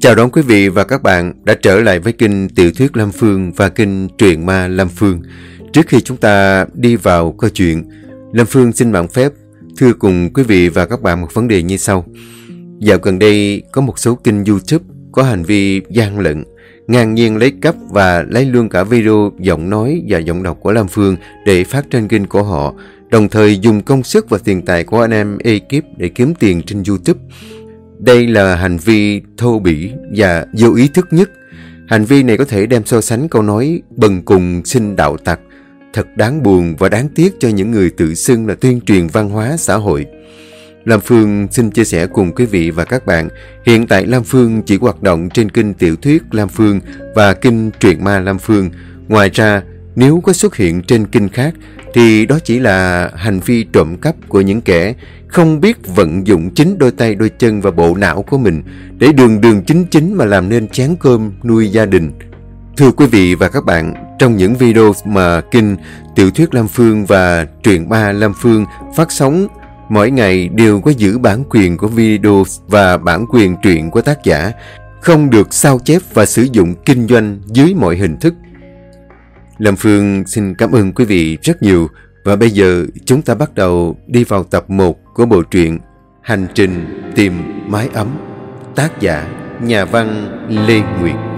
Chào đón quý vị và các bạn đã trở lại với kênh Tiểu thuyết Lam Phương và kênh Truyện Ma Lam Phương. Trước khi chúng ta đi vào câu chuyện, Lam Phương xin bạn phép thưa cùng quý vị và các bạn một vấn đề như sau. Dạo gần đây có một số kênh YouTube có hành vi gian lận, ngang nhiên lấy cắp và lấy luôn cả video giọng nói và giọng đọc của Lam Phương để phát trên kênh của họ, đồng thời dùng công sức và tiền tài của anh em ekip để kiếm tiền trên YouTube. Đây là hành vi thô bỉ và vô ý thức nhất. Hành vi này có thể đem so sánh câu nói bần cùng sinh đạo tặc. Thật đáng buồn và đáng tiếc cho những người tự xưng là tuyên truyền văn hóa xã hội. Lam Phương xin chia sẻ cùng quý vị và các bạn. Hiện tại Lam Phương chỉ hoạt động trên kênh tiểu thuyết Lam Phương và kênh truyện ma Lam Phương. Ngoài ra, nếu có xuất hiện trên kinh khác thì đó chỉ là hành vi trộm cắp của những kẻ không biết vận dụng chính đôi tay đôi chân và bộ não của mình để đường đường chính chính mà làm nên chén cơm nuôi gia đình. Thưa quý vị và các bạn, trong những video mà kinh Tiểu thuyết Lam Phương và Truyện ba Lam Phương phát sóng mỗi ngày đều có giữ bản quyền của video và bản quyền truyện của tác giả, không được sao chép và sử dụng kinh doanh dưới mọi hình thức. Lâm Phương xin cảm ơn quý vị rất nhiều. Và bây giờ chúng ta bắt đầu đi vào tập 1 của bộ truyện Hành trình tìm mái ấm, Tác giả Nhà văn Lê Nguyệt.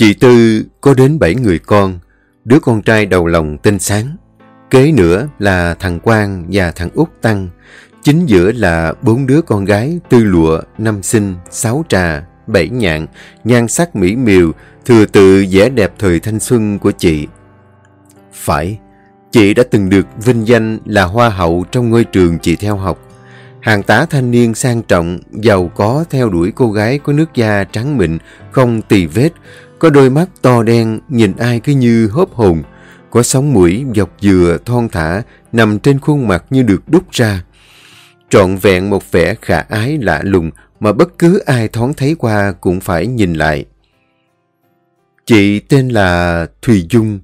Chị Tư có đến 7 người con, đứa con trai đầu lòng tên Sáng. Kế nữa là thằng Quang và thằng Út Tăng. Chính giữa là bốn đứa con gái Tư Lụa, Năm Sinh, Sáu Trà, Bảy Nhạn, nhan sắc mỹ miều, thừa tự vẻ đẹp thời thanh xuân của chị. Phải, chị đã từng được vinh danh là hoa hậu trong ngôi trường chị theo học. Hàng tá thanh niên sang trọng, giàu có theo đuổi cô gái có nước da trắng mịn, không tì vết, có đôi mắt to đen, nhìn ai cứ như hớp hồn. Có sóng mũi dọc dừa thon thả, nằm trên khuôn mặt như được đúc ra. Trọn vẹn một vẻ khả ái lạ lùng mà bất cứ ai thoáng thấy qua cũng phải nhìn lại. Chị tên là Thùy Dung,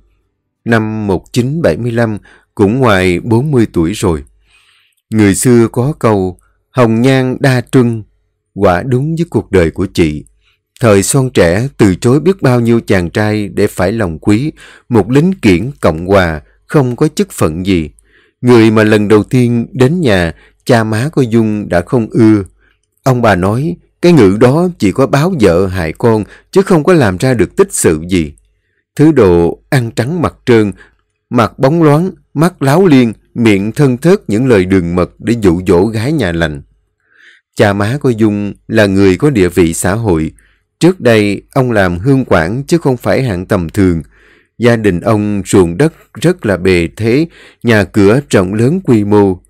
năm 1975, cũng ngoài 40 tuổi rồi. Người xưa có câu, hồng nhan đa trưng, quả đúng với cuộc đời của chị. Thời son trẻ từ chối biết bao nhiêu chàng trai để phải lòng quý, một lính kiển cộng hòa, không có chức phận gì. Người mà lần đầu tiên đến nhà, cha má của Dung đã không ưa. Ông bà nói, cái ngữ đó chỉ có báo vợ hại con, chứ không có làm ra được tích sự gì. Thứ đồ ăn trắng mặt trơn, mặt bóng loáng, mắt láo liên, miệng thân thớt những lời đường mật để dụ dỗ gái nhà lành. Cha má của Dung là người có địa vị xã hội, Trước đây, ông làm hương quản chứ không phải hạng tầm thường. Gia đình ông ruộng đất rất là bề thế, nhà cửa rộng lớn quy mô.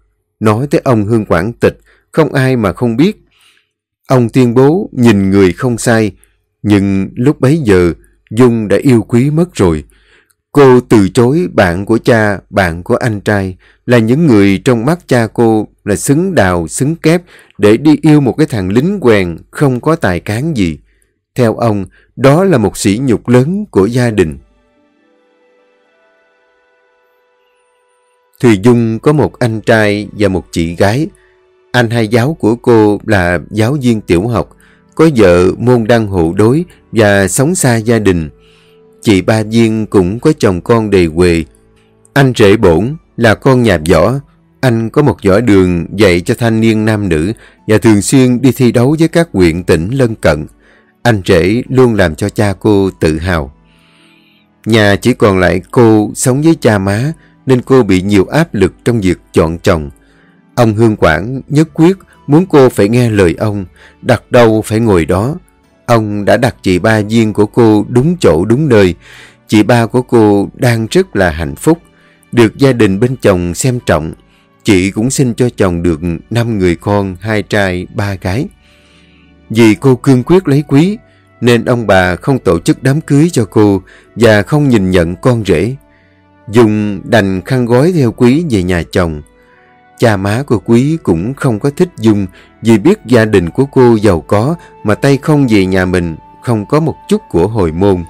Nói tới ông hương quản tịch, không ai mà không biết. Ông tuyên bố nhìn người không sai, nhưng lúc bấy giờ, Dung đã yêu quý mất rồi. Cô từ chối bạn của cha, bạn của anh trai, là những người trong mắt cha cô là xứng đào, xứng kép để đi yêu một cái thằng lính quèn không có tài cán gì. Theo ông, đó là một sỉ nhục lớn của gia đình. Thùy Dung có một anh trai và một chị gái. Anh hai giáo của cô là giáo viên tiểu học, có vợ môn đăng hộ đối và sống xa gia đình. Chị ba Duyên cũng có chồng con đầy quề. Anh rể bổn là con nhà võ. Anh có một võ đường dạy cho thanh niên nam nữ và thường xuyên đi thi đấu với các huyện tỉnh lân cận. Anh rể luôn làm cho cha cô tự hào. Nhà chỉ còn lại cô sống với cha má nên cô bị nhiều áp lực trong việc chọn chồng. Ông Hương Quảng nhất quyết muốn cô phải nghe lời ông, đặt đâu phải ngồi đó. Ông đã đặt chị ba duyên của cô đúng chỗ đúng nơi. Chị ba của cô đang rất là hạnh phúc, được gia đình bên chồng xem trọng. Chị cũng xin cho chồng được 5 người con, hai trai, ba gái. Vì cô cương quyết lấy quý, nên ông bà không tổ chức đám cưới cho cô và không nhìn nhận con rể. Dùng đành khăn gói theo quý về nhà chồng. Cha má của Quý cũng không có thích Dung vì biết gia đình của cô giàu có mà tay không về nhà mình, không có một chút của hồi môn.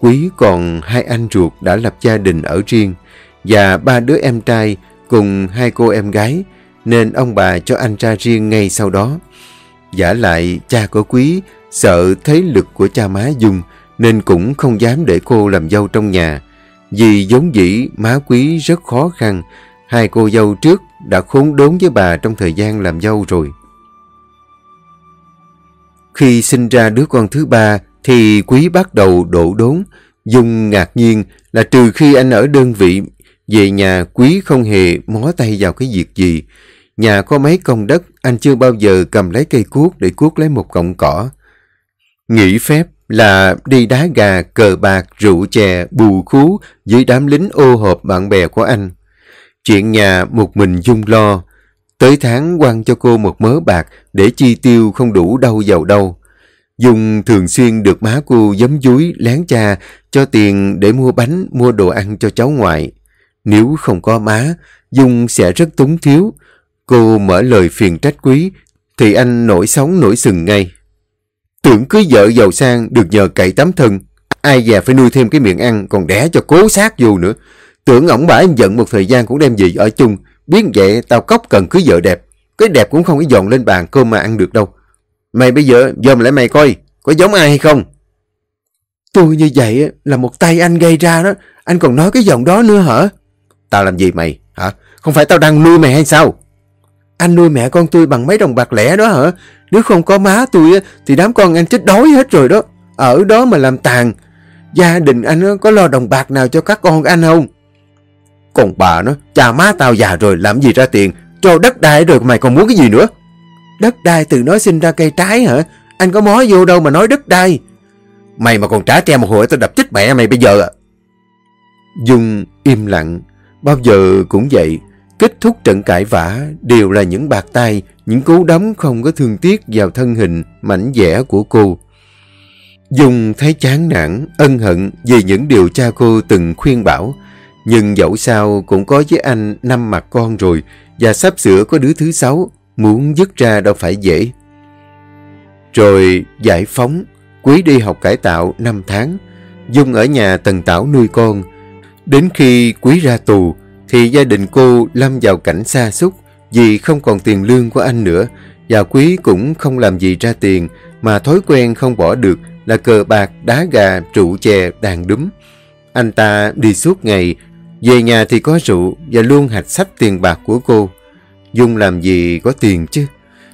Quý còn hai anh ruột đã lập gia đình ở riêng và ba đứa em trai cùng hai cô em gái nên ông bà cho anh ra riêng ngay sau đó. Giả lại cha của Quý sợ thế lực của cha má Dung nên cũng không dám để cô làm dâu trong nhà. Vì vốn dĩ má Quý rất khó khăn, hai cô dâu trước đã khốn đốn với bà trong thời gian làm dâu rồi. Khi sinh ra đứa con thứ ba thì Quý bắt đầu đổ đốn. Dung ngạc nhiên là trừ khi anh ở đơn vị, về nhà Quý không hề mó tay vào cái việc gì. Nhà có mấy công đất, anh chưa bao giờ cầm lấy cây cuốc để cuốc lấy một cọng cỏ. Nghỉ phép là đi đá gà, cờ bạc, rượu chè, bù khú với đám lính ô hộp bạn bè của anh. Chuyện nhà một mình Dung lo. Tới tháng quăng cho cô một mớ bạc để chi tiêu không đủ đâu giàu đâu. Dung thường xuyên được má cô giấm dúi lén cha cho tiền để mua bánh, mua đồ ăn cho cháu ngoại. Nếu không có má, Dung sẽ rất túng thiếu. Cô mở lời phiền trách quý, thì anh nổi sóng nổi sừng ngay. Tưởng cưới vợ giàu sang được nhờ cậy tấm thân. Ai già phải nuôi thêm cái miệng ăn còn đẻ cho cố sát vô nữa. Tưởng ổng bả giận một thời gian cũng đem gì ở chung. Biết vậy tao cốc cần cưới vợ đẹp. Cái đẹp cũng không có dọn lên bàn cơm mà ăn được đâu. Mày bây giờ dòm lại mày coi, có giống ai hay không? Tôi như vậy là một tay anh gây ra đó. Anh còn nói cái giọng đó nữa hả? Tao làm gì mày? Hả? Không phải tao đang nuôi mày hay sao? Anh nuôi mẹ con tôi bằng mấy đồng bạc lẻ đó hả? Nếu không có má tôi thì đám con anh chết đói hết rồi đó. Ở đó mà làm tàn. Gia đình anh có lo đồng bạc nào cho các con anh không? Còn bà nó, cha má tao già rồi làm gì ra tiền, cho đất đai rồi mày còn muốn cái gì nữa? Đất đai từ nó sinh ra cây trái hả? Anh có mó vô đâu mà nói đất đai. Mày mà còn trả tre một hồi tao đập chết mẹ mày bây giờ à? Dung im lặng, bao giờ cũng vậy. Kết thúc trận cãi vã đều là những bạc tay, những cú đấm không có thương tiếc vào thân hình mảnh vẽ của cô. Dung thấy chán nản, ân hận vì những điều cha cô từng khuyên bảo. Nhưng dẫu sao cũng có với anh năm mặt con rồi và sắp sửa có đứa thứ sáu, muốn dứt ra đâu phải dễ. Rồi giải phóng, Quý đi học cải tạo 5 tháng, Dung ở nhà tần tảo nuôi con. Đến khi Quý ra tù, thì gia đình cô lâm vào cảnh xa xúc vì không còn tiền lương của anh nữa và Quý cũng không làm gì ra tiền mà thói quen không bỏ được là cờ bạc, đá gà, trụ chè, đàn đúm Anh ta đi suốt ngày, về nhà thì có rượu và luôn hạch sách tiền bạc của cô. Dung làm gì có tiền chứ?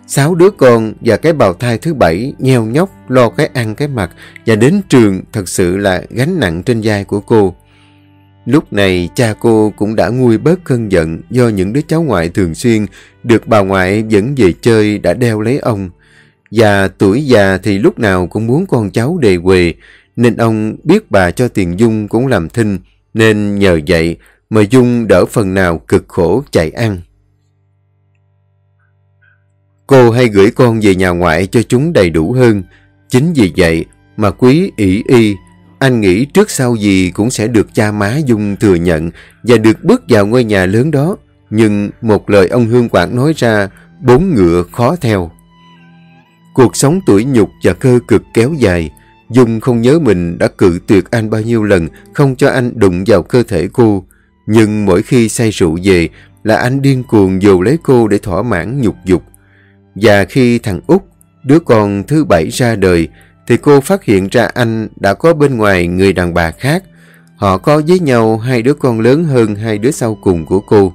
Sáu đứa con và cái bào thai thứ bảy nheo nhóc lo cái ăn cái mặc và đến trường thật sự là gánh nặng trên vai của cô. Lúc này, cha cô cũng đã nguôi bớt cơn giận do những đứa cháu ngoại thường xuyên được bà ngoại dẫn về chơi đã đeo lấy ông. Và tuổi già thì lúc nào cũng muốn con cháu đề quề nên ông biết bà cho tiền Dung cũng làm thinh, nên nhờ vậy mà Dung đỡ phần nào cực khổ chạy ăn. Cô hay gửi con về nhà ngoại cho chúng đầy đủ hơn. Chính vì vậy mà quý ỷ y anh nghĩ trước sau gì cũng sẽ được cha má Dung thừa nhận và được bước vào ngôi nhà lớn đó. Nhưng một lời ông Hương Quảng nói ra, bốn ngựa khó theo. Cuộc sống tuổi nhục và cơ cực kéo dài. Dung không nhớ mình đã cự tuyệt anh bao nhiêu lần, không cho anh đụng vào cơ thể cô. Nhưng mỗi khi say rượu về là anh điên cuồng dồ lấy cô để thỏa mãn nhục dục. Và khi thằng Út, đứa con thứ bảy ra đời, thì cô phát hiện ra anh đã có bên ngoài người đàn bà khác. Họ có với nhau hai đứa con lớn hơn hai đứa sau cùng của cô.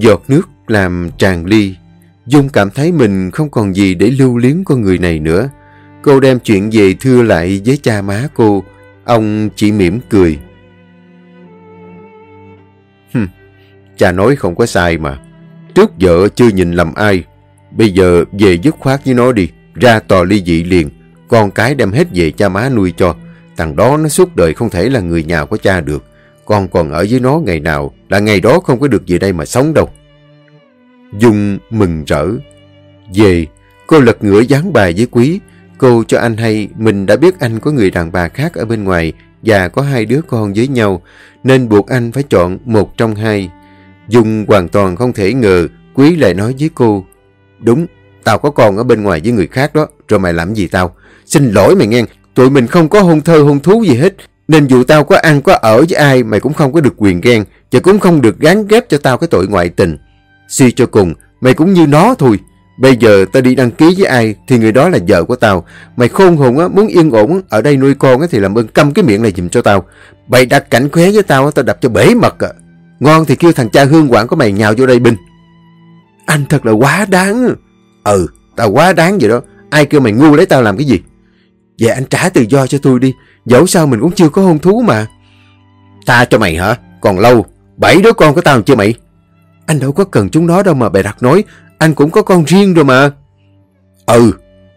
Giọt nước làm tràn ly. Dung cảm thấy mình không còn gì để lưu luyến con người này nữa. Cô đem chuyện về thưa lại với cha má cô. Ông chỉ mỉm cười. Hừm, cha nói không có sai mà. Trước vợ chưa nhìn lầm ai. Bây giờ về dứt khoát với nó đi ra tòa ly dị liền, con cái đem hết về cha má nuôi cho. Thằng đó nó suốt đời không thể là người nhà của cha được. Con còn ở với nó ngày nào là ngày đó không có được về đây mà sống đâu. Dung mừng rỡ. Về, cô lật ngửa dán bài với quý. Cô cho anh hay mình đã biết anh có người đàn bà khác ở bên ngoài và có hai đứa con với nhau, nên buộc anh phải chọn một trong hai. Dung hoàn toàn không thể ngờ Quý lại nói với cô Đúng, tao có con ở bên ngoài với người khác đó Rồi mày làm gì tao? Xin lỗi mày nghe Tụi mình không có hôn thơ hôn thú gì hết. Nên dù tao có ăn có ở với ai Mày cũng không có được quyền ghen Và cũng không được gán ghép cho tao cái tội ngoại tình. Suy cho cùng Mày cũng như nó thôi. Bây giờ tao đi đăng ký với ai Thì người đó là vợ của tao. Mày khôn hồn á, muốn yên ổn Ở đây nuôi con á, thì làm ơn câm cái miệng này dùm cho tao. Bày đặt cảnh khóe với tao Tao đập cho bể mật à. Ngon thì kêu thằng cha hương quản của mày nhào vô đây binh Anh thật là quá đáng. Ừ tao quá đáng vậy đó. Ai kêu mày ngu lấy tao làm cái gì? Vậy anh trả tự do cho tôi đi. Dẫu sao mình cũng chưa có hôn thú mà. Ta cho mày hả? Còn lâu, Bảy đứa con của tao chưa mày? Anh đâu có cần chúng nó đâu mà bày đặt nói. Anh cũng có con riêng rồi mà. Ừ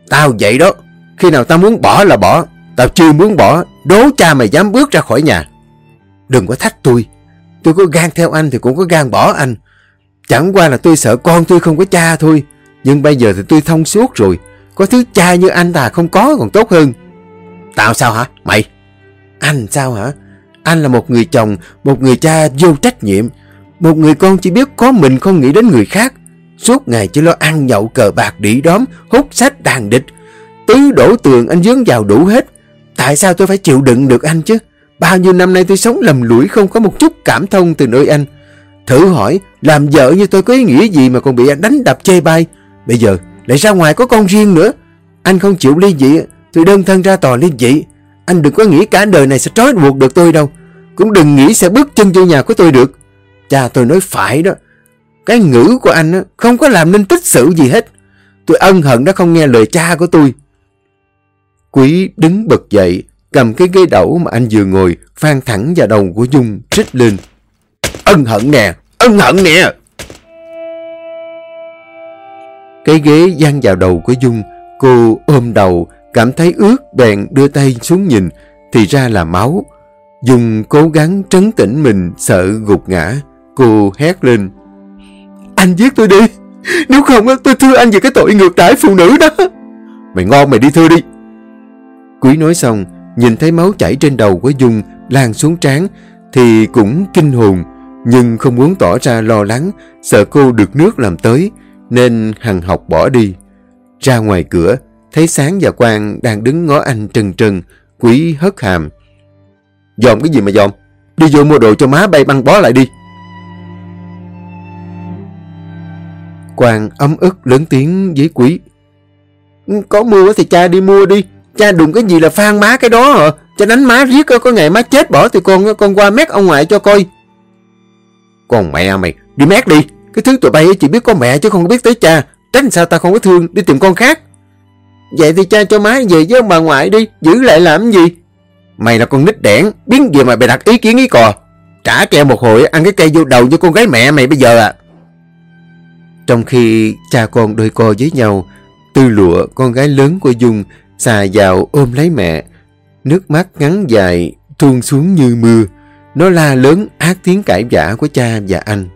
Tao vậy đó. Khi nào tao muốn bỏ là bỏ. Tao chưa muốn bỏ. Đố cha mày dám bước ra khỏi nhà. Đừng có thách tôi. Tôi có gan theo anh thì cũng có gan bỏ anh. Chẳng qua là tôi sợ con tôi không có cha thôi. Nhưng bây giờ thì tôi thông suốt rồi Có thứ cha như anh ta không có còn tốt hơn Tao sao hả? Mày Anh sao hả? Anh là một người chồng Một người cha vô trách nhiệm Một người con chỉ biết có mình không nghĩ đến người khác Suốt ngày chỉ lo ăn nhậu cờ bạc đỉ đóm Hút sách đàn địch Tứ đổ tường anh dướng vào đủ hết Tại sao tôi phải chịu đựng được anh chứ Bao nhiêu năm nay tôi sống lầm lũi không có một chút cảm thông từ nơi anh. Thử hỏi, làm vợ như tôi có ý nghĩa gì mà còn bị anh đánh đập chê bai. Bây giờ, lại ra ngoài có con riêng nữa. Anh không chịu ly dị, tôi đơn thân ra tòa ly dị. Anh đừng có nghĩ cả đời này sẽ trói buộc được tôi đâu. Cũng đừng nghĩ sẽ bước chân vô nhà của tôi được. Cha tôi nói phải đó. Cái ngữ của anh không có làm nên tích sự gì hết. Tôi ân hận đã không nghe lời cha của tôi. Quý đứng bật dậy, cầm cái ghế đẩu mà anh vừa ngồi, phan thẳng vào đầu của Dung, trích lên. Ân hận nè, ân hận nè! Cái ghế giăng vào đầu của Dung, cô ôm đầu, cảm thấy ướt bèn đưa tay xuống nhìn, thì ra là máu. Dung cố gắng trấn tĩnh mình, sợ gục ngã. Cô hét lên. Anh giết tôi đi! Nếu không tôi thưa anh về cái tội ngược đãi phụ nữ đó! Mày ngon mày đi thưa đi! Quý nói xong, nhìn thấy máu chảy trên đầu của Dung lan xuống trán thì cũng kinh hồn, nhưng không muốn tỏ ra lo lắng, sợ cô được nước làm tới, nên hằng học bỏ đi. Ra ngoài cửa, thấy Sáng và Quang đang đứng ngó anh trần trần, quý hất hàm. Dòm cái gì mà dòm? Đi vô mua đồ cho má bay băng bó lại đi. Quang ấm ức lớn tiếng với quý. Có mua thì cha đi mua đi, Cha đụng cái gì là phan má cái đó hả? Cha đánh má riết có ngày má chết bỏ thì con con qua mét ông ngoại cho coi. Con mẹ mày, đi mét đi. Cái thứ tụi bay chỉ biết có mẹ chứ không biết tới cha. Tránh sao ta không có thương, đi tìm con khác. Vậy thì cha cho má về với ông bà ngoại đi, giữ lại làm gì? Mày là con nít đẻn, biến gì mà bày đặt ý kiến ý cò. Trả keo một hồi ăn cái cây vô đầu như con gái mẹ mày bây giờ à. Trong khi cha con đôi co với nhau, Tư lụa con gái lớn của Dung xà vào ôm lấy mẹ. Nước mắt ngắn dài, tuôn xuống như mưa. Nó la lớn ác tiếng cãi vã của cha và anh.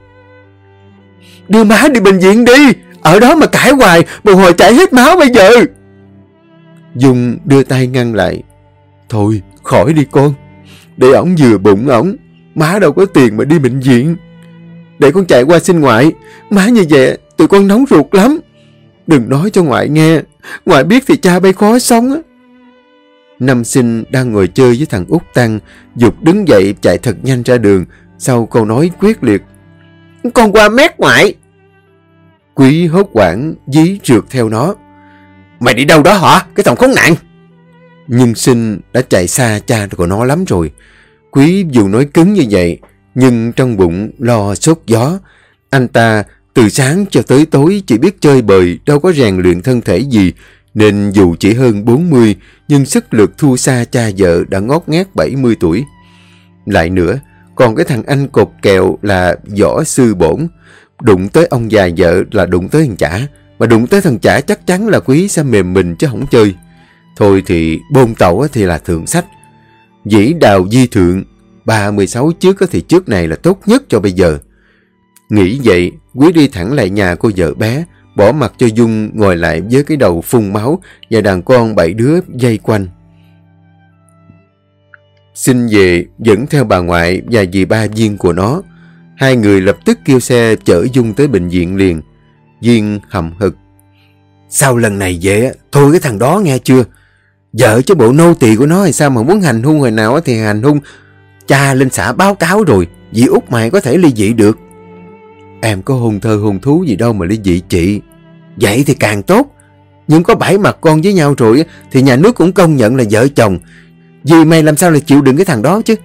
Đưa má đi bệnh viện đi! Ở đó mà cãi hoài, một hồi chảy hết máu bây giờ! Dung đưa tay ngăn lại. Thôi, khỏi đi con. Để ổng vừa bụng ổng, má đâu có tiền mà đi bệnh viện. Để con chạy qua xin ngoại, má như vậy tụi con nóng ruột lắm. Đừng nói cho ngoại nghe, ngoại biết thì cha bay khó sống á. Năm sinh đang ngồi chơi với thằng út Tăng, Dục đứng dậy chạy thật nhanh ra đường, sau câu nói quyết liệt. Con qua mét ngoại. Quý hốt quảng dí trượt theo nó. Mày đi đâu đó hả? Cái thằng khốn nạn. Nhưng sinh đã chạy xa cha của nó lắm rồi. Quý dù nói cứng như vậy, nhưng trong bụng lo sốt gió. Anh ta từ sáng cho tới tối chỉ biết chơi bời, đâu có rèn luyện thân thể gì, nên dù chỉ hơn 40, nhưng sức lực thua xa cha vợ đã ngót ngát 70 tuổi. Lại nữa, còn cái thằng anh cột kèo là võ sư bổn, đụng tới ông già vợ là đụng tới thằng chả, mà đụng tới thằng chả chắc chắn là quý sẽ mềm mình chứ không chơi. Thôi thì bôn tàu thì là thượng sách. Dĩ đào di thượng, 36 trước thì trước này là tốt nhất cho bây giờ. Nghĩ vậy, Quý đi thẳng lại nhà cô vợ bé, bỏ mặt cho Dung ngồi lại với cái đầu phun máu và đàn con bảy đứa dây quanh. Xin về dẫn theo bà ngoại và dì ba viên của nó. Hai người lập tức kêu xe chở Dung tới bệnh viện liền. Duyên hầm hực. Sau lần này về, thôi cái thằng đó nghe chưa? Vợ chứ bộ nô tỳ của nó hay sao mà muốn hành hung hồi nào thì hành hung. Cha lên xã báo cáo rồi, dì út mày có thể ly dị được. Em có hùng thơ hùng thú gì đâu mà ly dị chị. Vậy thì càng tốt. Nhưng có bảy mặt con với nhau rồi thì nhà nước cũng công nhận là vợ chồng. Vì mày làm sao lại chịu đựng cái thằng đó chứ?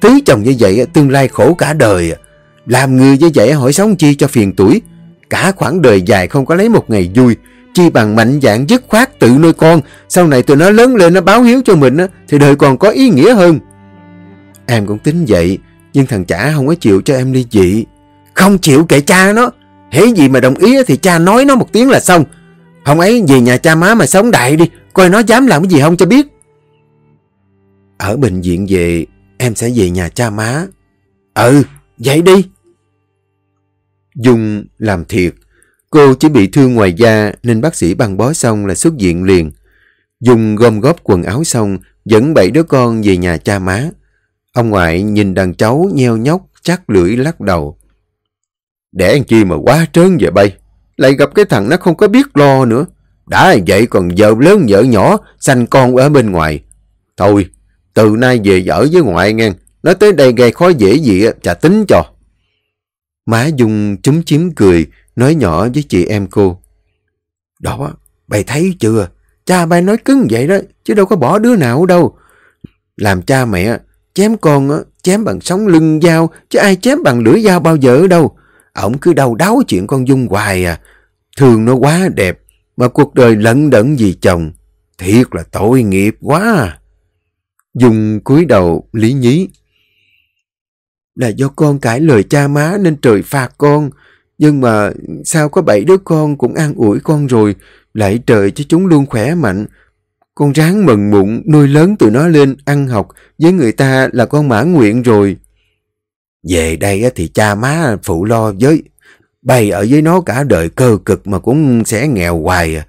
Thứ chồng như vậy tương lai khổ cả đời. À. Làm người như vậy hỏi sống chi cho phiền tuổi. Cả khoảng đời dài không có lấy một ngày vui. Chi bằng mạnh dạng dứt khoát tự nuôi con. Sau này tụi nó lớn lên, nó báo hiếu cho mình thì đời còn có ý nghĩa hơn. Em cũng tính vậy. Nhưng thằng chả không có chịu cho em ly dị. Không chịu kệ cha nó. Hễ gì mà đồng ý thì cha nói nó một tiếng là xong. Không ấy về nhà cha má mà sống đại đi. Coi nó dám làm cái gì không cho biết. Ở bệnh viện về, em sẽ về nhà cha má. Ừ, vậy đi. Dung làm thiệt. Cô chỉ bị thương ngoài da nên bác sĩ băng bó xong là xuất viện liền. Dung gom góp quần áo xong, dẫn bảy đứa con về nhà cha má. Ông ngoại nhìn đàn cháu nheo nhóc, chắc lưỡi lắc đầu. Để anh chi mà quá trớn vậy bay. Lại gặp cái thằng nó không có biết lo nữa. Đã vậy còn vợ lớn vợ nhỏ, sanh con ở bên ngoài. Thôi, từ nay về ở với ngoại ngang Nói tới đây gây khó dễ gì chả tính cho. Má Dung chúm chím cười, nói nhỏ với chị em cô. Đó, bày thấy chưa? Cha bay nói cứng vậy đó, chứ đâu có bỏ đứa nào đâu. Làm cha mẹ, chém con chém bằng sóng lưng dao, chứ ai chém bằng lưỡi dao bao giờ đâu. Ông cứ đau đáo chuyện con Dung hoài à. Thường nó quá đẹp, mà cuộc đời lẫn đẫn vì chồng. Thiệt là tội nghiệp quá à. Dung cúi đầu lý nhí. Là do con cãi lời cha má nên trời phạt con. Nhưng mà sao có bảy đứa con cũng an ủi con rồi, lại trời cho chúng luôn khỏe mạnh. Con ráng mừng mụn nuôi lớn tụi nó lên ăn học với người ta là con mãn nguyện rồi. Về đây thì cha má phụ lo với. Bày ở với nó cả đời cơ cực mà cũng sẽ nghèo hoài à.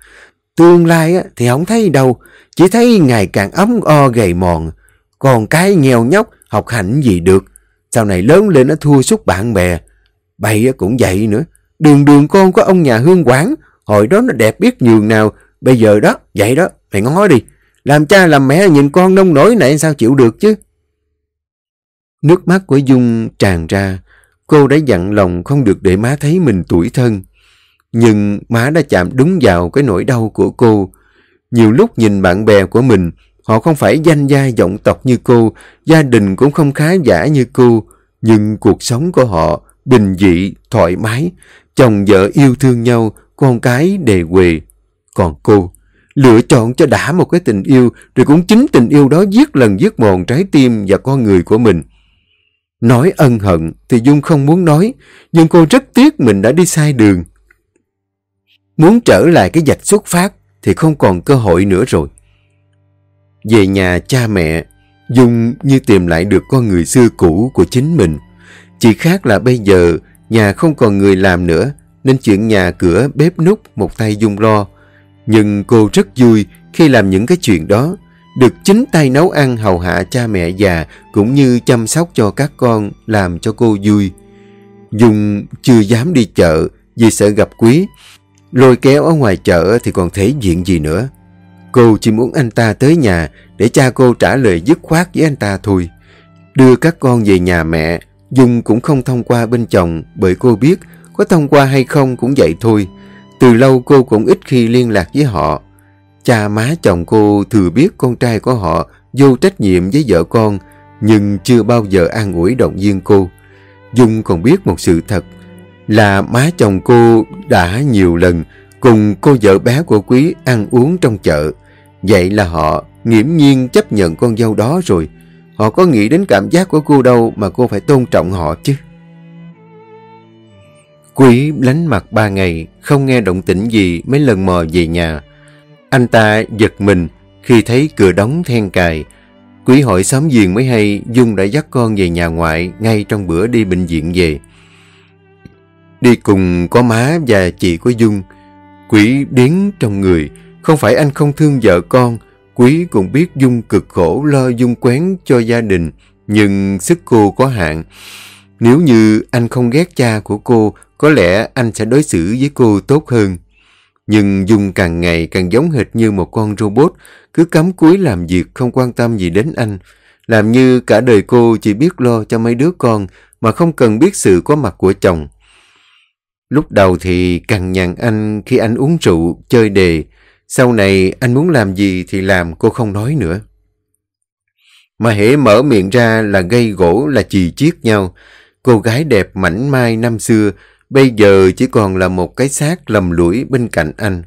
Tương lai thì không thấy đâu, chỉ thấy ngày càng ấm o gầy mòn. Còn cái nghèo nhóc học hành gì được, sau này lớn lên nó thua sút bạn bè. Bày cũng vậy nữa, đường đường con có ông nhà hương quán, hồi đó nó đẹp biết nhường nào, bây giờ đó, vậy đó, mày ngó đi. Làm cha làm mẹ nhìn con nông nổi này sao chịu được chứ? Nước mắt của Dung tràn ra, cô đã dặn lòng không được để má thấy mình tuổi thân. Nhưng má đã chạm đúng vào cái nỗi đau của cô. Nhiều lúc nhìn bạn bè của mình, họ không phải danh gia vọng tộc như cô, gia đình cũng không khá giả như cô, nhưng cuộc sống của họ bình dị, thoải mái, chồng vợ yêu thương nhau, con cái đề quề. Còn cô, lựa chọn cho đã một cái tình yêu, rồi cũng chính tình yêu đó giết lần giết mòn trái tim và con người của mình. Nói ân hận thì Dung không muốn nói, nhưng cô rất tiếc mình đã đi sai đường. Muốn trở lại cái dạch xuất phát thì không còn cơ hội nữa rồi. Về nhà cha mẹ, Dung như tìm lại được con người xưa cũ của chính mình. Chỉ khác là bây giờ nhà không còn người làm nữa, nên chuyện nhà cửa bếp nút một tay Dung lo. Nhưng cô rất vui khi làm những cái chuyện đó, được chính tay nấu ăn hầu hạ cha mẹ già cũng như chăm sóc cho các con làm cho cô vui. Dung chưa dám đi chợ vì sợ gặp quý. Lôi kéo ở ngoài chợ thì còn thể diện gì nữa. Cô chỉ muốn anh ta tới nhà để cha cô trả lời dứt khoát với anh ta thôi. Đưa các con về nhà mẹ, Dung cũng không thông qua bên chồng bởi cô biết có thông qua hay không cũng vậy thôi. Từ lâu cô cũng ít khi liên lạc với họ. Cha má chồng cô thừa biết con trai của họ vô trách nhiệm với vợ con, nhưng chưa bao giờ an ủi động viên cô. Dung còn biết một sự thật là má chồng cô đã nhiều lần cùng cô vợ bé của Quý ăn uống trong chợ. Vậy là họ nghiễm nhiên chấp nhận con dâu đó rồi. Họ có nghĩ đến cảm giác của cô đâu mà cô phải tôn trọng họ chứ. Quý lánh mặt ba ngày, không nghe động tĩnh gì mấy lần mò về nhà. Anh ta giật mình khi thấy cửa đóng then cài. Quý hỏi xóm giềng mới hay Dung đã dắt con về nhà ngoại ngay trong bữa đi bệnh viện về. Đi cùng có má và chị của Dung. Quý điến trong người. Không phải anh không thương vợ con. Quý cũng biết Dung cực khổ lo Dung quén cho gia đình. Nhưng sức cô có hạn. Nếu như anh không ghét cha của cô, có lẽ anh sẽ đối xử với cô tốt hơn. Nhưng Dung càng ngày càng giống hệt như một con robot, cứ cắm cúi làm việc không quan tâm gì đến anh. Làm như cả đời cô chỉ biết lo cho mấy đứa con mà không cần biết sự có mặt của chồng. Lúc đầu thì càng nhằn anh khi anh uống rượu, chơi đề. Sau này anh muốn làm gì thì làm, cô không nói nữa. Mà hễ mở miệng ra là gây gỗ là chì chiết nhau. Cô gái đẹp mảnh mai năm xưa, bây giờ chỉ còn là một cái xác lầm lũi bên cạnh anh.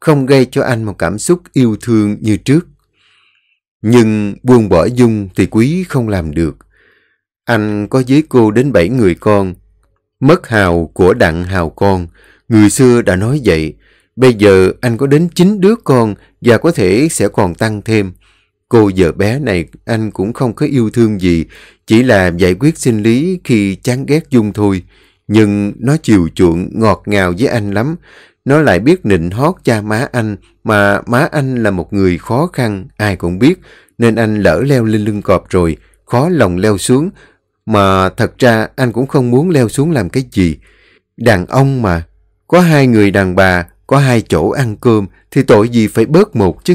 Không gây cho anh một cảm xúc yêu thương như trước. Nhưng buông bỏ Dung thì Quý không làm được. Anh có với cô đến bảy người con. Mất hào của đặng hào con. Người xưa đã nói vậy. Bây giờ anh có đến chín đứa con và có thể sẽ còn tăng thêm. Cô vợ bé này anh cũng không có yêu thương gì, chỉ là giải quyết sinh lý khi chán ghét Dung thôi. Nhưng nó chiều chuộng ngọt ngào với anh lắm. Nó lại biết nịnh hót cha má anh, mà má anh là một người khó khăn, ai cũng biết, nên anh lỡ leo lên lưng cọp rồi, khó lòng leo xuống. Mà thật ra anh cũng không muốn leo xuống làm cái gì. Đàn ông mà, có hai người đàn bà, có hai chỗ ăn cơm, thì tội gì phải bớt một chứ.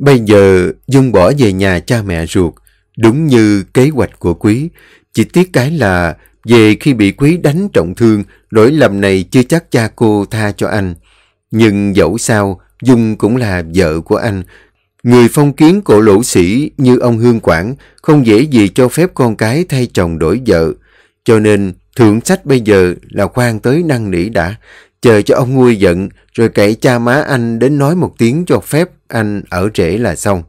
Bây giờ Dung bỏ về nhà cha mẹ ruột, đúng như kế hoạch của Quý. Chỉ tiếc cái là về khi bị Quý đánh trọng thương, lỗi lầm này chưa chắc cha cô tha cho anh. Nhưng dẫu sao, Dung cũng là vợ của anh. Người phong kiến cổ lỗ sĩ như ông Hương Quảng không dễ gì cho phép con cái thay chồng đổi vợ. Cho nên thượng sách bây giờ là khoan tới năng nỉ đã, chờ cho ông nguôi giận rồi cậy cha má anh đến nói một tiếng cho phép anh ở trễ là xong.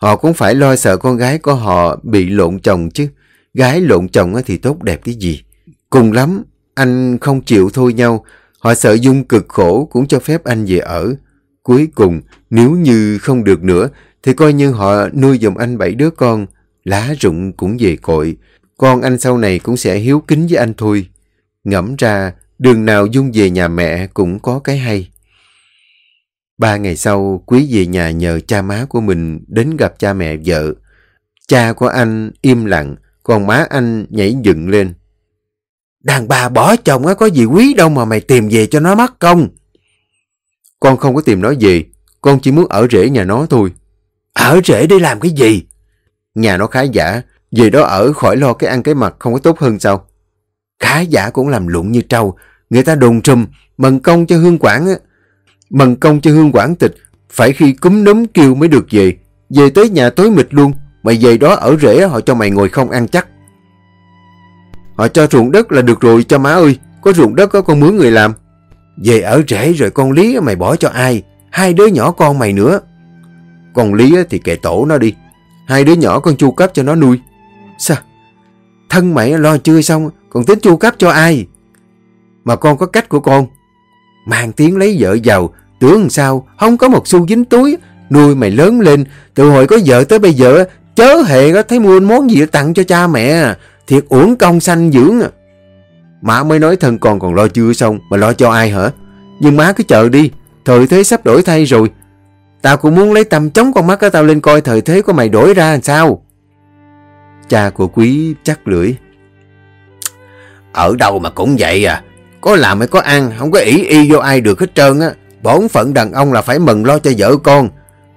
Họ cũng phải lo sợ con gái của họ bị lộn chồng chứ. Gái lộn chồng thì tốt đẹp cái gì. Cùng lắm, anh không chịu thôi nhau. Họ sợ Dung cực khổ cũng cho phép anh về ở. Cuối cùng, nếu như không được nữa, thì coi như họ nuôi dùm anh bảy đứa con. Lá rụng cũng về cội. Con anh sau này cũng sẽ hiếu kính với anh thôi. Ngẫm ra, đường nào Dung về nhà mẹ cũng có cái hay. Ba ngày sau, Quý về nhà nhờ cha má của mình đến gặp cha mẹ vợ. Cha của anh im lặng, còn má anh nhảy dựng lên. Đàn bà bỏ chồng á có gì quý đâu mà mày tìm về cho nó mất công. Con không có tìm nó về, con chỉ muốn ở rễ nhà nó thôi. Ở rễ để làm cái gì? Nhà nó khá giả, về đó ở khỏi lo cái ăn cái mặt không có tốt hơn sao? Khá giả cũng làm lụng như trâu, người ta đồn trùm, mần công cho hương quảng á. Mần công cho hương quảng tịch, phải khi cúm nấm kêu mới được về. Về tới nhà tối mịt luôn, mày về đó ở rễ họ cho mày ngồi không ăn chắc. Họ cho ruộng đất là được rồi cho má ơi, có ruộng đất có con mướn người làm. Về ở rễ rồi con Lý mày bỏ cho ai, hai đứa nhỏ con mày nữa. Con Lý thì kệ tổ nó đi, hai đứa nhỏ con chu cấp cho nó nuôi. Sao? Thân mày lo chưa xong, còn tính chu cấp cho ai? Mà con có cách của con. Mang tiếng lấy vợ giàu, tưởng sao, không có một xu dính túi, nuôi mày lớn lên, từ hồi có vợ tới bây giờ, chớ hề có thấy mua món gì tặng cho cha mẹ, thiệt uổng công sanh dưỡng. Má mới nói thân con còn lo chưa xong, mà lo cho ai hả? Nhưng má cứ chờ đi, thời thế sắp đổi thay rồi. Tao cũng muốn lấy tầm chống con mắt của tao lên coi thời thế của mày đổi ra làm sao. Cha của quý chắc lưỡi. Ở đâu mà cũng vậy à. Có làm hay có ăn, không có ỷ y vô ai được hết trơn á. Bổn phận đàn ông là phải mừng lo cho vợ con.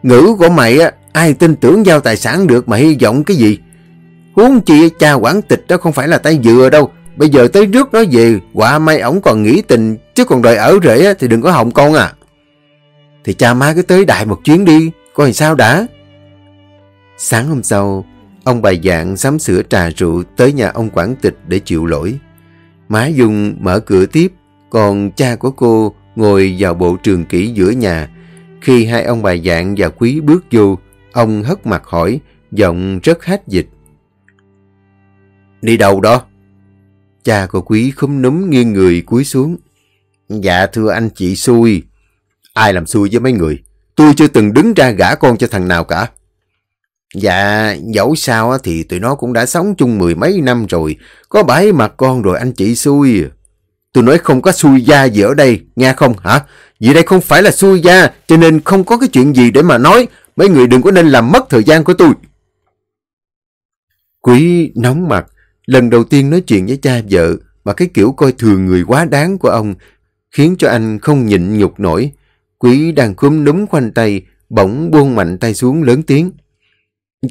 Ngữ của mày á, ai tin tưởng giao tài sản được mà hy vọng cái gì. Huống chi cha quản tịch đó không phải là tay dừa đâu. Bây giờ tới rước nó về, quả may ổng còn nghĩ tình, chứ còn đòi ở rễ thì đừng có hồng con à. Thì cha má cứ tới đại một chuyến đi, coi sao đã. Sáng hôm sau, ông bà dạng sắm sửa trà rượu tới nhà ông quản tịch để chịu lỗi. Má Dung mở cửa tiếp, còn cha của cô ngồi vào bộ trường kỷ giữa nhà. Khi hai ông bà dạng và quý bước vô, ông hất mặt hỏi, giọng rất hát dịch. Đi đâu đó? Cha của quý khúm núm nghiêng người cúi xuống. Dạ thưa anh chị xui. Ai làm xui với mấy người? Tôi chưa từng đứng ra gả con cho thằng nào cả. Dạ, dẫu sao thì tụi nó cũng đã sống chung mười mấy năm rồi. Có bảy mặt con rồi anh chị xui. Tôi nói không có xui gia gì ở đây, nghe không hả? Vì đây không phải là xui gia, cho nên không có cái chuyện gì để mà nói. Mấy người đừng có nên làm mất thời gian của tôi. Quý nóng mặt, Lần đầu tiên nói chuyện với cha vợ mà cái kiểu coi thường người quá đáng của ông khiến cho anh không nhịn nhục nổi. Quý đang khúm núm khoanh tay, bỗng buông mạnh tay xuống lớn tiếng.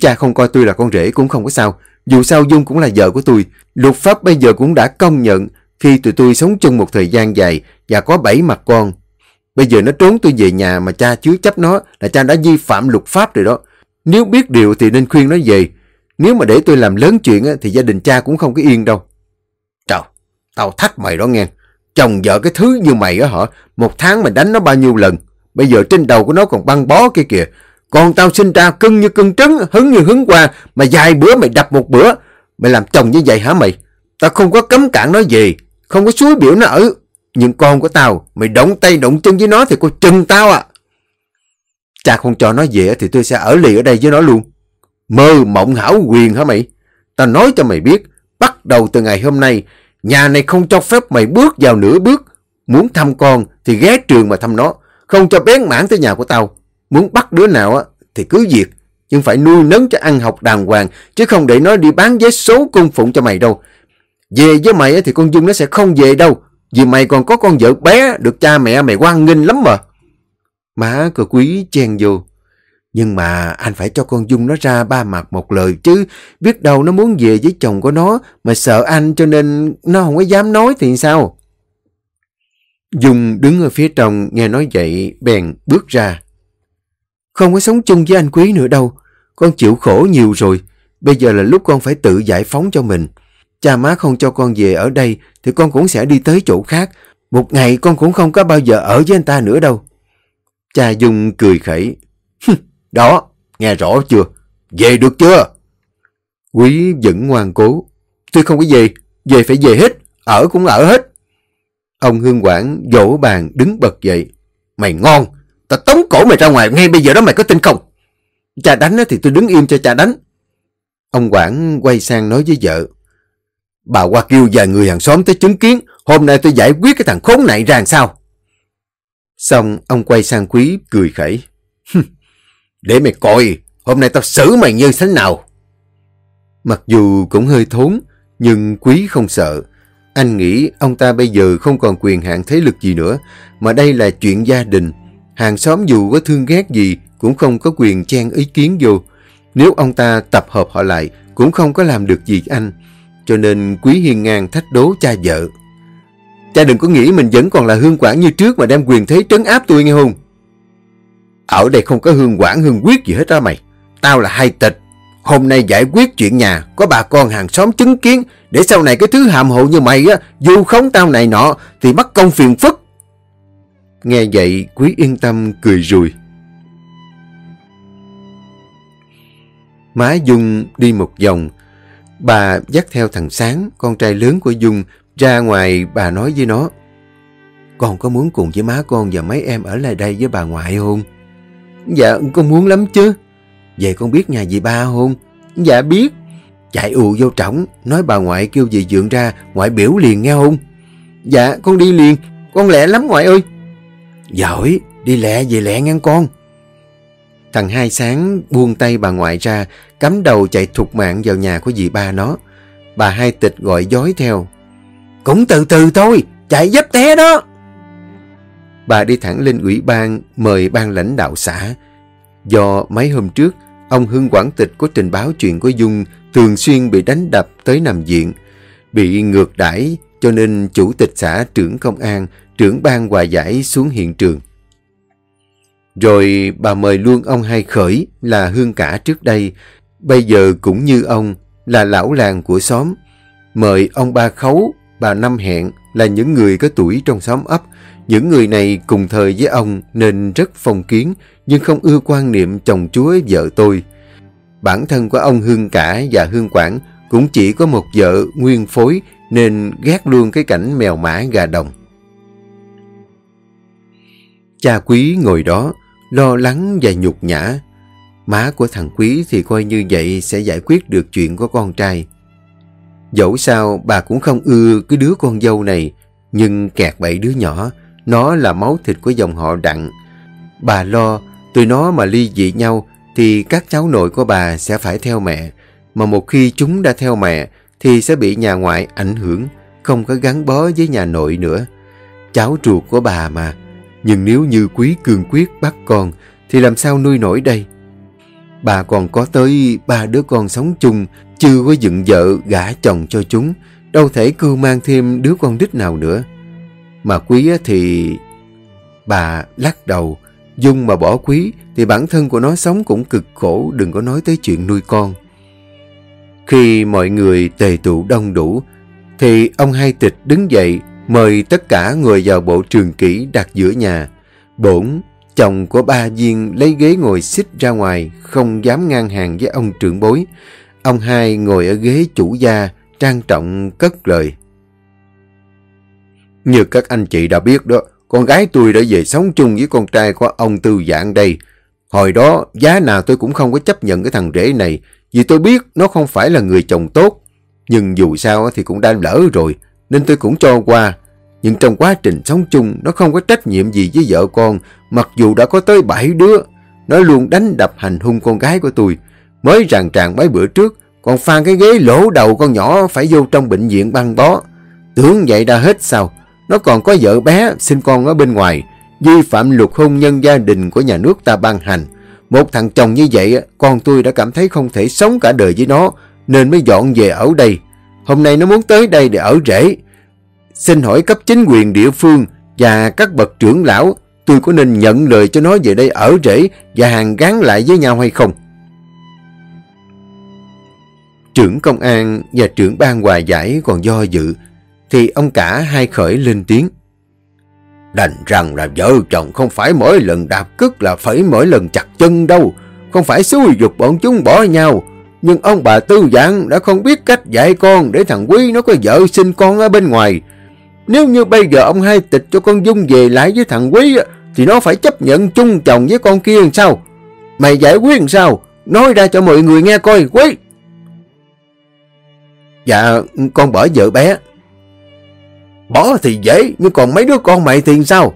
Cha không coi tôi là con rể cũng không có sao. Dù sao Dung cũng là vợ của tôi. Luật pháp bây giờ cũng đã công nhận khi tụi tôi sống chung một thời gian dài và có bảy mặt con. Bây giờ nó trốn tôi về nhà mà cha chứa chấp nó là cha đã vi phạm luật pháp rồi đó. Nếu biết điều thì nên khuyên nó về. Nếu mà để tôi làm lớn chuyện thì gia đình cha cũng không có yên đâu. Trời, tao thách mày đó nghe. Chồng vợ cái thứ như mày á hả? Một tháng mà đánh nó bao nhiêu lần? Bây giờ trên đầu của nó còn băng bó kia kìa. Còn tao sinh ra cưng như cưng trứng, hứng như hứng qua. Mà vài bữa mày đập một bữa. Mày làm chồng như vậy hả mày? Tao không có cấm cản nó gì. Không có suối biểu nó ở. Nhưng con của tao, mày động tay động chân với nó thì cô chừng tao à. Cha không cho nó về thì tôi sẽ ở lì ở đây với nó luôn. Mơ mộng hảo quyền hả mày? Tao nói cho mày biết, bắt đầu từ ngày hôm nay, nhà này không cho phép mày bước vào nửa bước. Muốn thăm con thì ghé trường mà thăm nó. Không cho bén mảng tới nhà của tao. Muốn bắt đứa nào á thì cứ diệt Nhưng phải nuôi nấng cho ăn học đàng hoàng, chứ không để nó đi bán vé số cung phụng cho mày đâu. Về với mày thì con Dung nó sẽ không về đâu. Vì mày còn có con vợ bé được cha mẹ mày quan nghênh lắm mà. Má cờ quý chen vô. Nhưng mà anh phải cho con Dung nó ra ba mặt một lời chứ. Biết đâu nó muốn về với chồng của nó mà sợ anh cho nên nó không có dám nói thì sao? Dung đứng ở phía trong nghe nói vậy bèn bước ra. Không có sống chung với anh Quý nữa đâu. Con chịu khổ nhiều rồi. Bây giờ là lúc con phải tự giải phóng cho mình. Cha má không cho con về ở đây thì con cũng sẽ đi tới chỗ khác. Một ngày con cũng không có bao giờ ở với anh ta nữa đâu. Cha Dung cười khẩy. Đó, nghe rõ chưa? Về được chưa? Quý vẫn ngoan cố. Tôi không có về, về phải về hết, ở cũng ở hết. Ông Hương Quảng vỗ bàn đứng bật dậy. Mày ngon, tao tống cổ mày ra ngoài ngay bây giờ đó mày có tin không? Cha đánh thì tôi đứng im cho cha đánh. Ông Quảng quay sang nói với vợ. Bà qua kêu vài người hàng xóm tới chứng kiến, hôm nay tôi giải quyết cái thằng khốn này ra làm sao? Xong ông quay sang quý cười khẩy. Để mày coi, hôm nay tao xử mày như thế nào. Mặc dù cũng hơi thốn, nhưng quý không sợ. Anh nghĩ ông ta bây giờ không còn quyền hạn thế lực gì nữa, mà đây là chuyện gia đình. Hàng xóm dù có thương ghét gì cũng không có quyền chen ý kiến vô. Nếu ông ta tập hợp họ lại cũng không có làm được gì anh. Cho nên quý hiên ngang thách đố cha vợ. Cha đừng có nghĩ mình vẫn còn là hương quản như trước mà đem quyền thế trấn áp tôi nghe không? Ở đây không có hương quản hương quyết gì hết đó mày. Tao là hai tịch. Hôm nay giải quyết chuyện nhà, có bà con hàng xóm chứng kiến, để sau này cái thứ hàm hộ như mày á, dù khống tao này nọ, thì bắt công phiền phức. Nghe vậy, quý yên tâm cười rùi. Má Dung đi một vòng, bà dắt theo thằng Sáng, con trai lớn của Dung, ra ngoài bà nói với nó. Con có muốn cùng với má con và mấy em ở lại đây với bà ngoại không? Dạ, con muốn lắm chứ. Vậy con biết nhà dì ba không? Dạ biết. Chạy ù vô trỏng, nói bà ngoại kêu dì dượng ra, ngoại biểu liền nghe không? Dạ, con đi liền, con lẹ lắm ngoại ơi. Giỏi, đi lẹ về lẹ ngăn con. Thằng hai sáng buông tay bà ngoại ra, cắm đầu chạy thục mạng vào nhà của dì ba nó. Bà hai tịch gọi dối theo. Cũng từ từ thôi, chạy dấp té đó. Bà đi thẳng lên ủy ban mời ban lãnh đạo xã. Do mấy hôm trước, ông Hưng Quảng Tịch có trình báo chuyện của Dung thường xuyên bị đánh đập tới nằm viện. Bị ngược đãi cho nên chủ tịch xã trưởng công an, trưởng ban hòa giải xuống hiện trường. Rồi bà mời luôn ông Hai Khởi là hương cả trước đây, bây giờ cũng như ông là lão làng của xóm. Mời ông Ba Khấu, bà Năm Hẹn là những người có tuổi trong xóm ấp. Những người này cùng thời với ông nên rất phong kiến, nhưng không ưa quan niệm chồng chúa vợ tôi. Bản thân của ông Hương Cả và Hương Quảng cũng chỉ có một vợ nguyên phối nên ghét luôn cái cảnh mèo mã gà đồng. Cha quý ngồi đó, lo lắng và nhục nhã. Má của thằng quý thì coi như vậy sẽ giải quyết được chuyện của con trai. Dẫu sao bà cũng không ưa cái đứa con dâu này, nhưng kẹt bảy đứa nhỏ, nó là máu thịt của dòng họ đặng. Bà lo, tụi nó mà ly dị nhau thì các cháu nội của bà sẽ phải theo mẹ. Mà một khi chúng đã theo mẹ thì sẽ bị nhà ngoại ảnh hưởng, không có gắn bó với nhà nội nữa. Cháu ruột của bà mà, nhưng nếu như quý cương quyết bắt con thì làm sao nuôi nổi đây? Bà còn có tới ba đứa con sống chung, chưa có dựng vợ gả chồng cho chúng, đâu thể cưu mang thêm đứa con đích nào nữa. Mà quý thì... Bà lắc đầu, Dung mà bỏ quý thì bản thân của nó sống cũng cực khổ, đừng có nói tới chuyện nuôi con. Khi mọi người tề tụ đông đủ, thì ông hai tịch đứng dậy mời tất cả ngồi vào bộ trường kỷ đặt giữa nhà. Bổn, chồng của ba viên lấy ghế ngồi xích ra ngoài, không dám ngang hàng với ông trưởng bối. Ông hai ngồi ở ghế chủ gia, trang trọng cất lời. Như các anh chị đã biết đó, con gái tôi đã về sống chung với con trai của ông Tư Dạng đây. Hồi đó, giá nào tôi cũng không có chấp nhận cái thằng rể này, vì tôi biết nó không phải là người chồng tốt. Nhưng dù sao thì cũng đã lỡ rồi, nên tôi cũng cho qua. Nhưng trong quá trình sống chung, nó không có trách nhiệm gì với vợ con, mặc dù đã có tới bảy đứa. Nó luôn đánh đập hành hung con gái của tôi. Mới ràng tràng mấy bữa trước, còn phan cái ghế lỗ đầu con nhỏ phải vô trong bệnh viện băng bó. Tưởng vậy đã hết sao? Nó còn có vợ bé, sinh con ở bên ngoài, vi phạm luật hôn nhân gia đình của nhà nước ta ban hành. Một thằng chồng như vậy, con tôi đã cảm thấy không thể sống cả đời với nó, nên mới dọn về ở đây. Hôm nay nó muốn tới đây để ở rễ. Xin hỏi cấp chính quyền địa phương và các bậc trưởng lão, tôi có nên nhận lời cho nó về đây ở rễ và hàng gắn lại với nhau hay không? Trưởng công an và trưởng ban hòa giải còn do dự, thì ông cả hai khởi lên tiếng. Đành rằng là vợ chồng không phải mỗi lần đạp cức là phải mỗi lần chặt chân đâu, không phải xúi dục bọn chúng bỏ nhau. Nhưng ông bà tư giãn đã không biết cách dạy con để thằng Quý nó có vợ sinh con ở bên ngoài. Nếu như bây giờ ông hai tịch cho con Dung về lại với thằng Quý thì nó phải chấp nhận chung chồng với con kia làm sao? Mày giải quyết làm sao? Nói ra cho mọi người nghe coi, Quý! Dạ, con bỏ vợ bé. Bỏ thì dễ, nhưng còn mấy đứa con mày thì sao?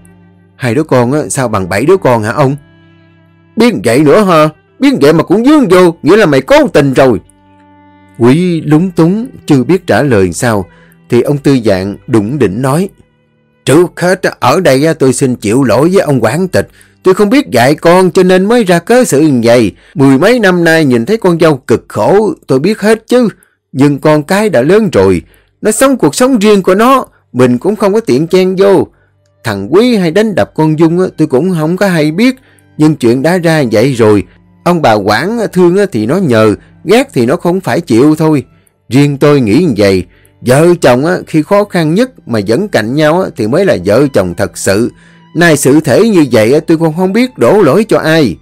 Hai đứa con sao bằng bảy đứa con hả ông? Biết vậy nữa hả? Biết vậy mà cũng dướng vô, nghĩa là mày cố tình rồi. Quý lúng túng, chưa biết trả lời sao, thì ông Tư Dạng đụng đỉnh nói. Trước hết, ở đây tôi xin chịu lỗi với ông quản tịch. Tôi không biết dạy con cho nên mới ra cớ sự như vậy. Mười mấy năm nay nhìn thấy con dâu cực khổ, tôi biết hết chứ. Nhưng con cái đã lớn rồi, nó sống cuộc sống riêng của nó, mình cũng không có tiện chen vô. Thằng Quý hay đánh đập con Dung tôi cũng không có hay biết, nhưng chuyện đã ra vậy rồi. Ông bà quản thương thì nó nhờ, ghét thì nó không phải chịu thôi. Riêng tôi nghĩ như vậy, vợ chồng á khi khó khăn nhất mà vẫn cạnh nhau thì mới là vợ chồng thật sự. Nay sự thể như vậy tôi còn không biết đổ lỗi cho ai.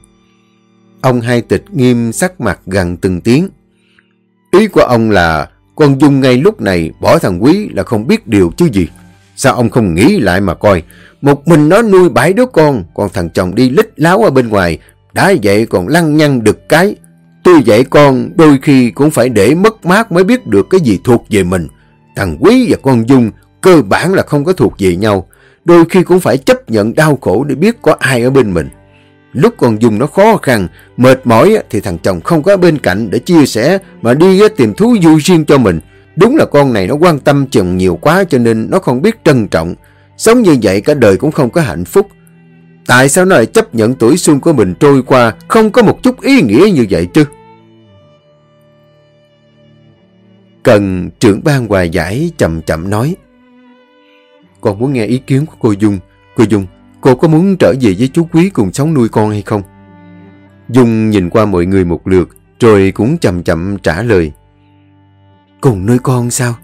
Ông hai tịch nghiêm sắc mặt gần từng tiếng. Ý của ông là con Dung ngay lúc này bỏ thằng Quý là không biết điều chứ gì. Sao ông không nghĩ lại mà coi. Một mình nó nuôi bảy đứa con, còn thằng chồng đi lít láo ở bên ngoài. Đã vậy còn lăng nhăng được cái. Tôi dạy con đôi khi cũng phải để mất mát mới biết được cái gì thuộc về mình. Thằng Quý và con Dung cơ bản là không có thuộc về nhau. Đôi khi cũng phải chấp nhận đau khổ để biết có ai ở bên mình. Lúc con Dung nó khó khăn, mệt mỏi thì thằng chồng không có bên cạnh để chia sẻ mà đi tìm thú vui riêng cho mình. Đúng là con này nó quan tâm chồng nhiều quá cho nên nó không biết trân trọng. Sống như vậy cả đời cũng không có hạnh phúc. Tại sao nó lại chấp nhận tuổi xuân của mình trôi qua không có một chút ý nghĩa như vậy chứ? Cần trưởng ban hòa giải chậm chậm nói. Con muốn nghe ý kiến của cô Dung. Cô Dung, Cô có muốn trở về với chú Quý cùng sống nuôi con hay không? Dung nhìn qua mọi người một lượt, rồi cũng chậm chậm trả lời. Cùng nuôi con sao?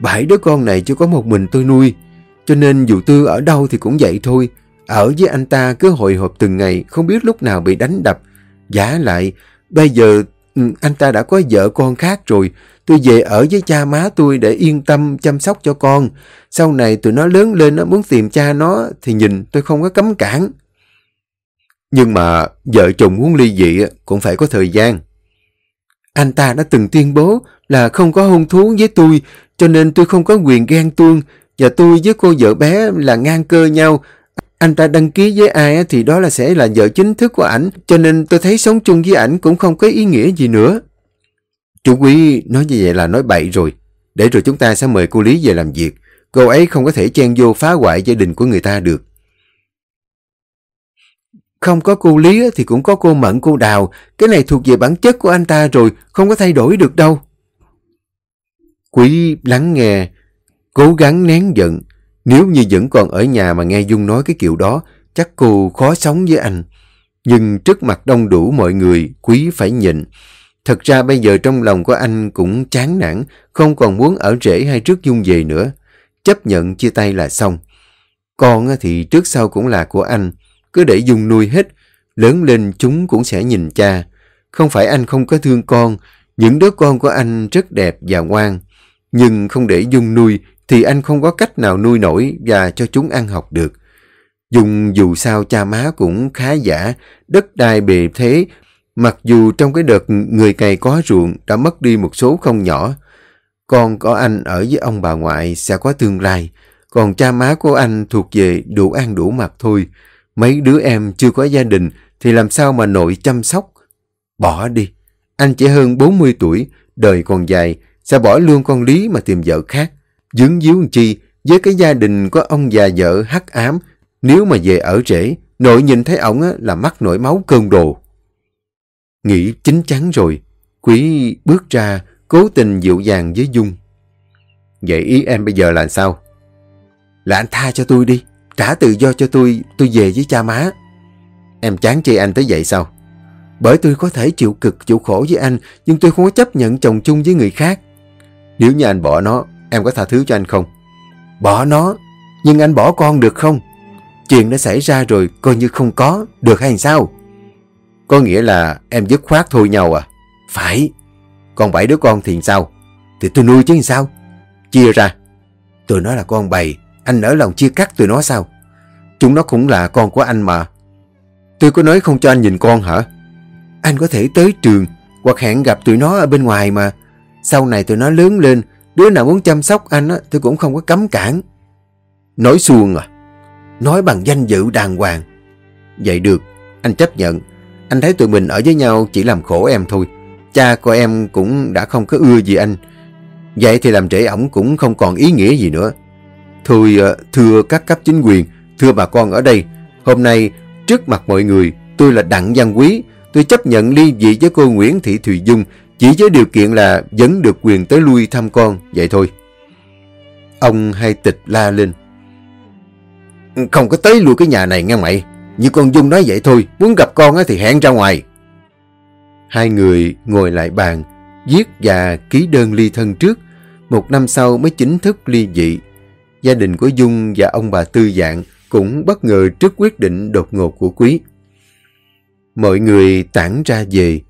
Bảy đứa con này chưa có một mình tôi nuôi, cho nên dù tư ở đâu thì cũng vậy thôi. Ở với anh ta cứ hồi hộp từng ngày, không biết lúc nào bị đánh đập. Giả lại, bây giờ ừ, anh ta đã có vợ con khác rồi, Tôi về ở với cha má tôi để yên tâm chăm sóc cho con. Sau này tụi nó lớn lên, nó muốn tìm cha nó thì nhìn, tôi không có cấm cản. Nhưng mà vợ chồng muốn ly dị cũng phải có thời gian. Anh ta đã từng tuyên bố là không có hôn thú với tôi, cho nên tôi không có quyền ghen tuông và tôi với cô vợ bé là ngang cơ nhau. Anh ta đăng ký với ai thì đó là sẽ là vợ chính thức của ảnh, cho nên tôi thấy sống chung với ảnh cũng không có ý nghĩa gì nữa. Chú Quý nói như vậy là nói bậy rồi. Để rồi chúng ta sẽ mời cô Lý về làm việc. Cô ấy không có thể chen vô phá hoại gia đình của người ta được. Không có cô Lý thì cũng có cô Mận cô Đào. Cái này thuộc về bản chất của anh ta rồi, không có thay đổi được đâu. Quý lắng nghe, cố gắng nén giận. Nếu như vẫn còn ở nhà mà nghe Dung nói cái kiểu đó, chắc cô khó sống với anh. Nhưng trước mặt đông đủ mọi người, Quý phải nhịn. Thật ra bây giờ trong lòng của anh cũng chán nản, không còn muốn ở rễ hay trước Dung về nữa. Chấp nhận chia tay là xong. Con thì trước sau cũng là của anh, cứ để Dung nuôi hết. Lớn lên chúng cũng sẽ nhìn cha. Không phải anh không có thương con, những đứa con của anh rất đẹp và ngoan. Nhưng không để Dung nuôi thì anh không có cách nào nuôi nổi và cho chúng ăn học được. Dung dù sao cha má cũng khá giả, đất đai bề thế, mặc dù trong cái đợt người cày có ruộng đã mất đi một số không nhỏ. Con có anh ở với ông bà ngoại sẽ có tương lai, còn cha má của anh thuộc về đủ ăn đủ mặc thôi. Mấy đứa em chưa có gia đình thì làm sao mà nội chăm sóc? Bỏ đi, anh chỉ hơn 40 tuổi, đời còn dài, sẽ bỏ luôn con Lý mà tìm vợ khác. Dướng díu chi, với cái gia đình có ông già vợ hắc ám, nếu mà về ở rễ, nội nhìn thấy ổng là mắc nổi máu cơn đồ. Nghĩ chính chắn rồi, quý bước ra, cố tình dịu dàng với Dung. Vậy ý em bây giờ là sao? Là anh tha cho tôi đi, trả tự do cho tôi, tôi về với cha má. Em chán chê anh tới vậy sao? Bởi tôi có thể chịu cực, chịu khổ với anh, nhưng tôi không có chấp nhận chồng chung với người khác. Nếu như anh bỏ nó, em có tha thứ cho anh không? Bỏ nó, nhưng anh bỏ con được không? Chuyện đã xảy ra rồi, coi như không có, được hay sao? Có nghĩa là em dứt khoát thôi nhau à? Phải. Còn bảy đứa con thì sao? Thì tôi nuôi chứ sao? Chia ra. Tôi nói là con bầy, anh nỡ lòng chia cắt tụi nó sao? Chúng nó cũng là con của anh mà. Tôi có nói không cho anh nhìn con hả? Anh có thể tới trường hoặc hẹn gặp tụi nó ở bên ngoài mà. Sau này tụi nó lớn lên, đứa nào muốn chăm sóc anh á, tôi cũng không có cấm cản. Nói xuông à? Nói bằng danh dự đàng hoàng. Vậy được, anh chấp nhận. Anh thấy tụi mình ở với nhau chỉ làm khổ em thôi. Cha của em cũng đã không có ưa gì anh. Vậy thì làm trễ ổng cũng không còn ý nghĩa gì nữa. Thôi ờ, thưa các cấp chính quyền, thưa bà con ở đây, hôm nay trước mặt mọi người tôi là Đặng Văn Quý, tôi chấp nhận ly dị với cô Nguyễn Thị Thùy Dung chỉ với điều kiện là vẫn được quyền tới lui thăm con, vậy thôi. Ông hai tịch la lên. Không có tới lui cái nhà này nghe mày. Như con Dung nói vậy thôi, muốn gặp con thì hẹn ra ngoài. Hai người ngồi lại bàn, viết và ký đơn ly thân trước. Một năm sau mới chính thức ly dị. Gia đình của Dung và ông bà Tư Dạng cũng bất ngờ trước quyết định đột ngột của Quý. Mọi người tản ra về.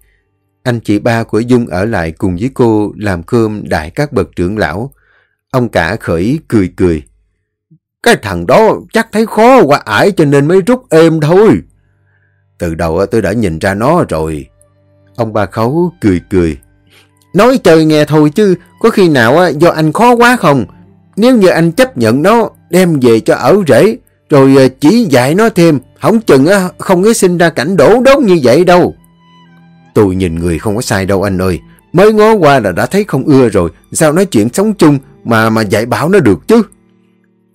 Anh chị ba của Dung ở lại cùng với cô làm cơm đại các bậc trưởng lão. Ông cả khởi cười cười. Cái thằng đó chắc thấy khó qua ải cho nên mới rút êm thôi. Từ đầu tôi đã nhìn ra nó rồi. Ông ba khấu cười cười. Nói chơi nghe thôi chứ, có khi nào do anh khó quá không? Nếu như anh chấp nhận nó, đem về cho ở rễ, rồi à, chỉ dạy nó thêm không chừng không có sinh ra cảnh đổ đốt như vậy đâu. Tôi nhìn người không có sai đâu anh ơi. Mới ngó qua là đã thấy không ưa rồi. Sao nói chuyện sống chung mà mà dạy bảo nó được chứ?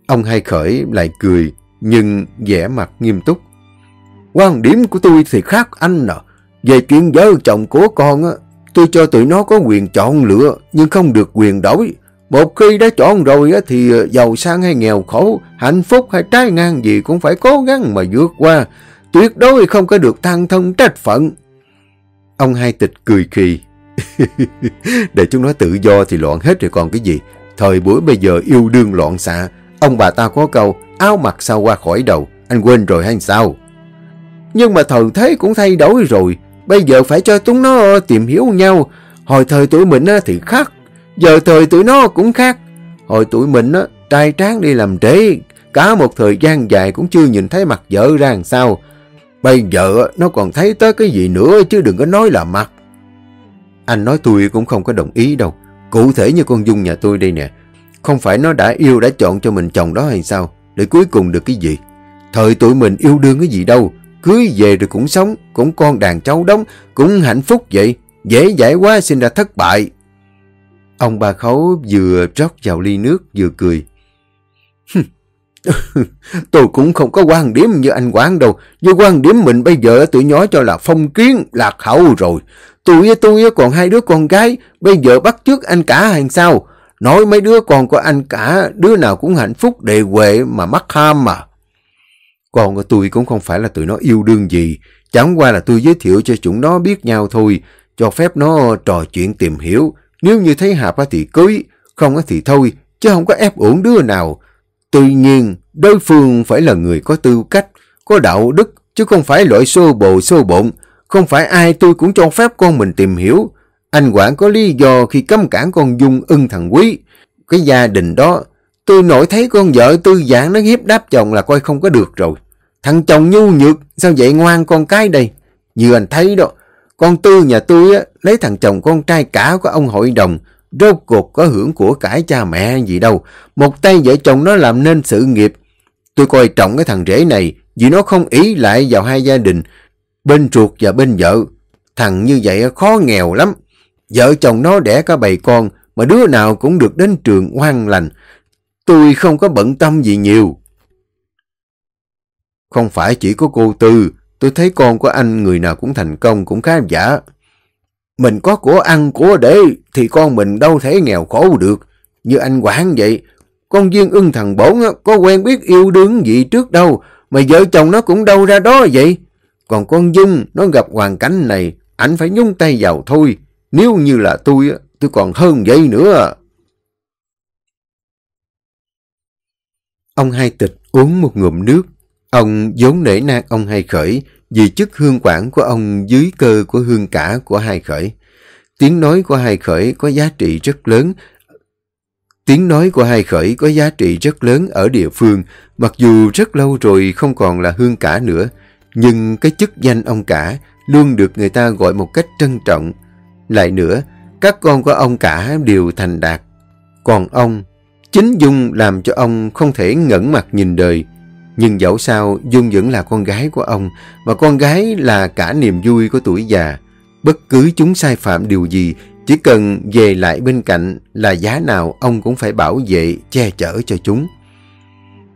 Ông hai khởi lại cười, nhưng vẻ mặt nghiêm túc. Quan điểm của tôi thì khác anh nè. Về chuyện vợ chồng của con, á, tôi cho tụi nó có quyền chọn lựa, nhưng không được quyền đổi. Một khi đã chọn rồi á, thì ờ, giàu sang hay nghèo khổ, hạnh phúc hay trái ngang gì cũng phải cố gắng mà vượt qua. Tuyệt đối không có được than thân trách phận. Ông hai tịch cười khì. Để chúng nó tự do thì loạn hết rồi còn cái gì. Thời buổi bây giờ yêu đương loạn xạ, Ông bà ta có câu, áo mặc sao qua khỏi đầu, anh quên rồi hay sao? Nhưng mà thời thế cũng thay đổi rồi, bây giờ phải cho chúng nó tìm hiểu nhau. Hồi thời tuổi mình thì khác, giờ thời tuổi nó cũng khác. Hồi tuổi mình trai tráng đi làm trễ, cả một thời gian dài cũng chưa nhìn thấy mặt vợ ra làm sao. Bây giờ nó còn thấy tới cái gì nữa chứ đừng có nói là mặt. Anh nói tôi cũng không có đồng ý đâu. Cụ thể như con Dung nhà tôi đây nè, không phải nó đã yêu đã chọn cho mình chồng đó hay sao? Để cuối cùng được cái gì? Thời tụi mình yêu đương cái gì đâu. Cưới về rồi cũng sống, cũng con đàn cháu đóng, cũng hạnh phúc vậy. Dễ dãi quá sinh ra thất bại. Ông bà khấu vừa rót vào ly nước vừa cười. tôi cũng không có quan điểm như anh Quán đâu. Như quan điểm mình bây giờ tụi nhỏ cho là phong kiến, lạc hậu rồi. Tôi với tôi còn hai đứa con gái, bây giờ bắt trước anh cả hay sao? Nói mấy đứa con của anh cả, đứa nào cũng hạnh phúc đề huệ mà mắc ham mà. Con của tôi cũng không phải là tụi nó yêu đương gì, chẳng qua là tôi giới thiệu cho chúng nó biết nhau thôi, cho phép nó trò chuyện tìm hiểu. Nếu như thấy hợp thì cưới, không thì thôi, chứ không có ép uổng đứa nào. Tuy nhiên, đối phương phải là người có tư cách, có đạo đức, chứ không phải loại xô bồ xô bộn. Không phải ai tôi cũng cho phép con mình tìm hiểu. Anh Quảng có lý do khi cấm cản con Dung ưng thằng Quý. Cái gia đình đó, tôi nổi thấy con vợ tư giãn nó hiếp đáp chồng là coi không có được rồi. Thằng chồng nhu nhược, sao vậy ngoan con cái đây? Như anh thấy đó, con Tư nhà tôi á, lấy thằng chồng con trai cả của ông hội đồng, rốt cuộc có hưởng của cải cha mẹ gì đâu. Một tay vợ chồng nó làm nên sự nghiệp. Tôi coi trọng cái thằng rể này vì nó không ý lại vào hai gia đình, bên ruột và bên vợ. Thằng như vậy khó nghèo lắm. Vợ chồng nó đẻ cả bầy con mà đứa nào cũng được đến trường ngoan lành. Tôi không có bận tâm gì nhiều. Không phải chỉ có cô Tư, tôi thấy con của anh người nào cũng thành công, cũng khá giả. Mình có của ăn, của để, thì con mình đâu thể nghèo khổ được. Như anh Quảng vậy, con duyên ưng thằng bổn có quen biết yêu đương gì trước đâu, mà vợ chồng nó cũng đâu ra đó vậy. Còn con Dung, nó gặp hoàn cảnh này, ảnh phải nhúng tay vào thôi. Nếu như là tôi, tôi còn hơn vậy nữa. Ông hai tịch uống một ngụm nước, Ông vốn nể nang ông hai khởi vì chức hương quản của ông dưới cơ của hương cả của hai khởi. Tiếng nói của hai khởi có giá trị rất lớn. Tiếng nói của hai khởi có giá trị rất lớn ở địa phương, mặc dù rất lâu rồi không còn là hương cả nữa, nhưng cái chức danh ông cả luôn được người ta gọi một cách trân trọng. Lại nữa, các con của ông cả đều thành đạt. Còn ông, chính Dung làm cho ông không thể ngẩn mặt nhìn đời, nhưng dẫu sao, Dung vẫn là con gái của ông, và con gái là cả niềm vui của tuổi già. Bất cứ chúng sai phạm điều gì, chỉ cần về lại bên cạnh là giá nào ông cũng phải bảo vệ, che chở cho chúng.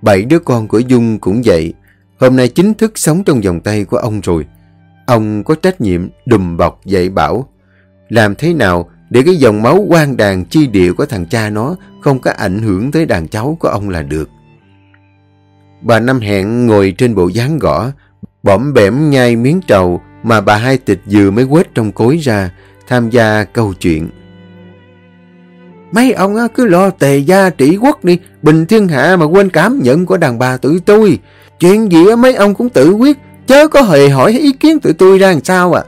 Bảy đứa con của Dung cũng vậy, hôm nay chính thức sống trong vòng tay của ông rồi. Ông có trách nhiệm đùm bọc dạy bảo. Làm thế nào để cái dòng máu quan đàn chi địa của thằng cha nó không có ảnh hưởng tới đàn cháu của ông là được. Bà Năm Hẹn ngồi trên bộ gián gõ, bỏm bẻm nhai miếng trầu mà bà hai tịch dừa mới quét trong cối ra, tham gia câu chuyện. Mấy ông cứ lo tề gia trị quốc đi, bình thiên hạ mà quên cảm nhận của đàn bà tụi tôi. Chuyện gì mấy ông cũng tự quyết, chớ có hề hỏi ý kiến tụi tôi ra làm sao à.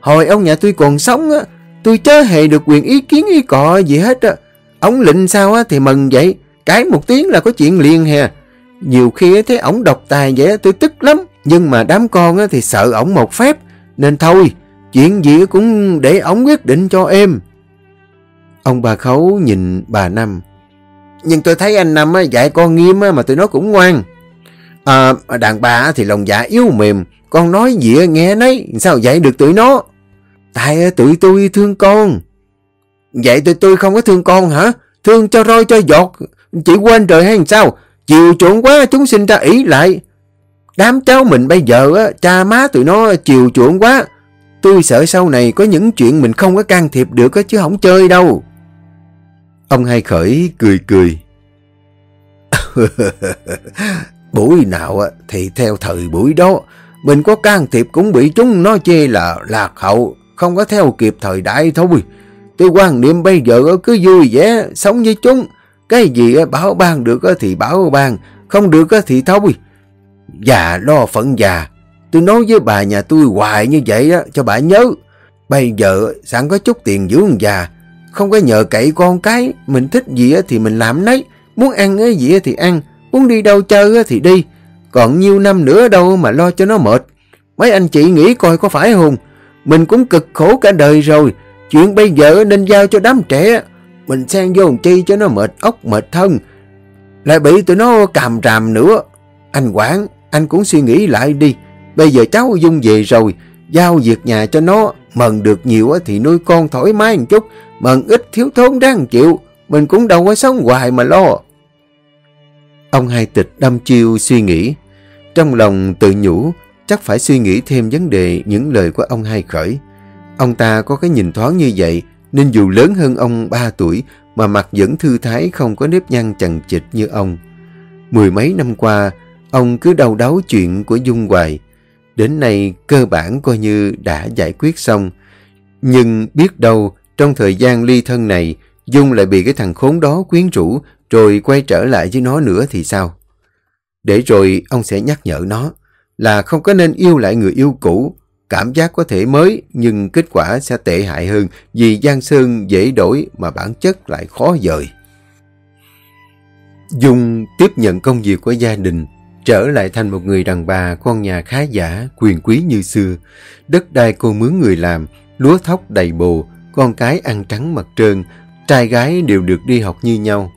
Hồi ông nhà tôi còn sống, á, tôi chớ hề được quyền ý kiến ý cọ gì hết. Á. Ông lệnh sao á, thì mừng vậy, cái một tiếng là có chuyện liền hè. Nhiều khi thấy ổng độc tài vậy tôi tức lắm. Nhưng mà đám con thì sợ ổng một phép. Nên thôi, chuyện gì cũng để ổng quyết định cho em. Ông bà Khấu nhìn bà Năm. Nhưng tôi thấy anh Năm dạy con nghiêm mà tụi nó cũng ngoan. À, đàn bà thì lòng dạ yếu mềm. Con nói gì nghe nấy, sao dạy được tụi nó? Tại tụi tôi thương con. Vậy tụi tôi không có thương con hả? Thương cho roi cho giọt. Chỉ quên rồi hay sao? Chiều chuộng quá chúng sinh ra ý lại. Đám cháu mình bây giờ á, cha má tụi nó chiều chuộng quá. Tôi sợ sau này có những chuyện mình không có can thiệp được chứ không chơi đâu. Ông hai khởi cười cười. buổi nào thì theo thời buổi đó, mình có can thiệp cũng bị chúng nó chê là lạc hậu, không có theo kịp thời đại thôi. Tôi quan niệm bây giờ cứ vui vẻ, sống với chúng, cái gì bảo ban được thì bảo ban, không được thì thôi. Già lo phận già. Tôi nói với bà nhà tôi hoài như vậy cho bà nhớ. Bây giờ sẵn có chút tiền dưỡng già, không có nhờ cậy con cái, mình thích gì thì mình làm nấy. Muốn ăn cái gì thì ăn, muốn đi đâu chơi thì đi. Còn nhiêu năm nữa đâu mà lo cho nó mệt. Mấy anh chị nghĩ coi có phải không? Mình cũng cực khổ cả đời rồi. Chuyện bây giờ nên giao cho đám trẻ. Mình sang vô chi cho nó mệt ốc mệt thân. Lại bị tụi nó càm ràm nữa. Anh Quảng, anh cũng suy nghĩ lại đi. Bây giờ cháu Dung về rồi, giao việc nhà cho nó, Mần được nhiều thì nuôi con thoải mái một chút, mần ít thiếu thốn đáng chịu, mình cũng đâu có sống hoài mà lo. Ông hai tịch đâm chiêu suy nghĩ, trong lòng tự nhủ chắc phải suy nghĩ thêm vấn đề những lời của ông hai khởi. Ông ta có cái nhìn thoáng như vậy nên dù lớn hơn ông 3 tuổi mà mặt vẫn thư thái không có nếp nhăn chằng chịt như ông. Mười mấy năm qua, ông cứ đau đáu chuyện của Dung hoài. Đến nay cơ bản coi như đã giải quyết xong. Nhưng biết đâu trong thời gian ly thân này Dung lại bị cái thằng khốn đó quyến rũ rồi quay trở lại với nó nữa thì sao? Để rồi ông sẽ nhắc nhở nó là không có nên yêu lại người yêu cũ. Cảm giác có thể mới nhưng kết quả sẽ tệ hại hơn vì Giang Sơn dễ đổi mà bản chất lại khó dời. Dung tiếp nhận công việc của gia đình, trở lại thành một người đàn bà con nhà khá giả, quyền quý như xưa. Đất đai cô mướn người làm, lúa thóc đầy bồ, con cái ăn trắng mặt trơn, trai gái đều được đi học như nhau.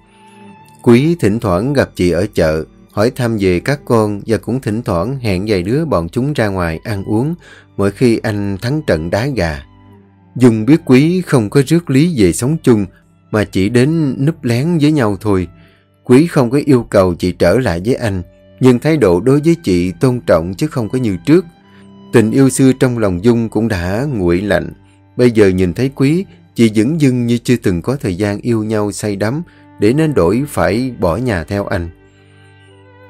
Quý thỉnh thoảng gặp chị ở chợ, hỏi thăm về các con và cũng thỉnh thoảng hẹn vài đứa bọn chúng ra ngoài ăn uống mỗi khi anh thắng trận đá gà. Dung biết Quý không có rước lý về sống chung mà chỉ đến núp lén với nhau thôi. Quý không có yêu cầu chị trở lại với anh nhưng thái độ đối với chị tôn trọng chứ không có như trước. Tình yêu xưa trong lòng Dung cũng đã nguội lạnh. Bây giờ nhìn thấy Quý, chị dững dưng như chưa từng có thời gian yêu nhau say đắm để nên đổi phải bỏ nhà theo anh.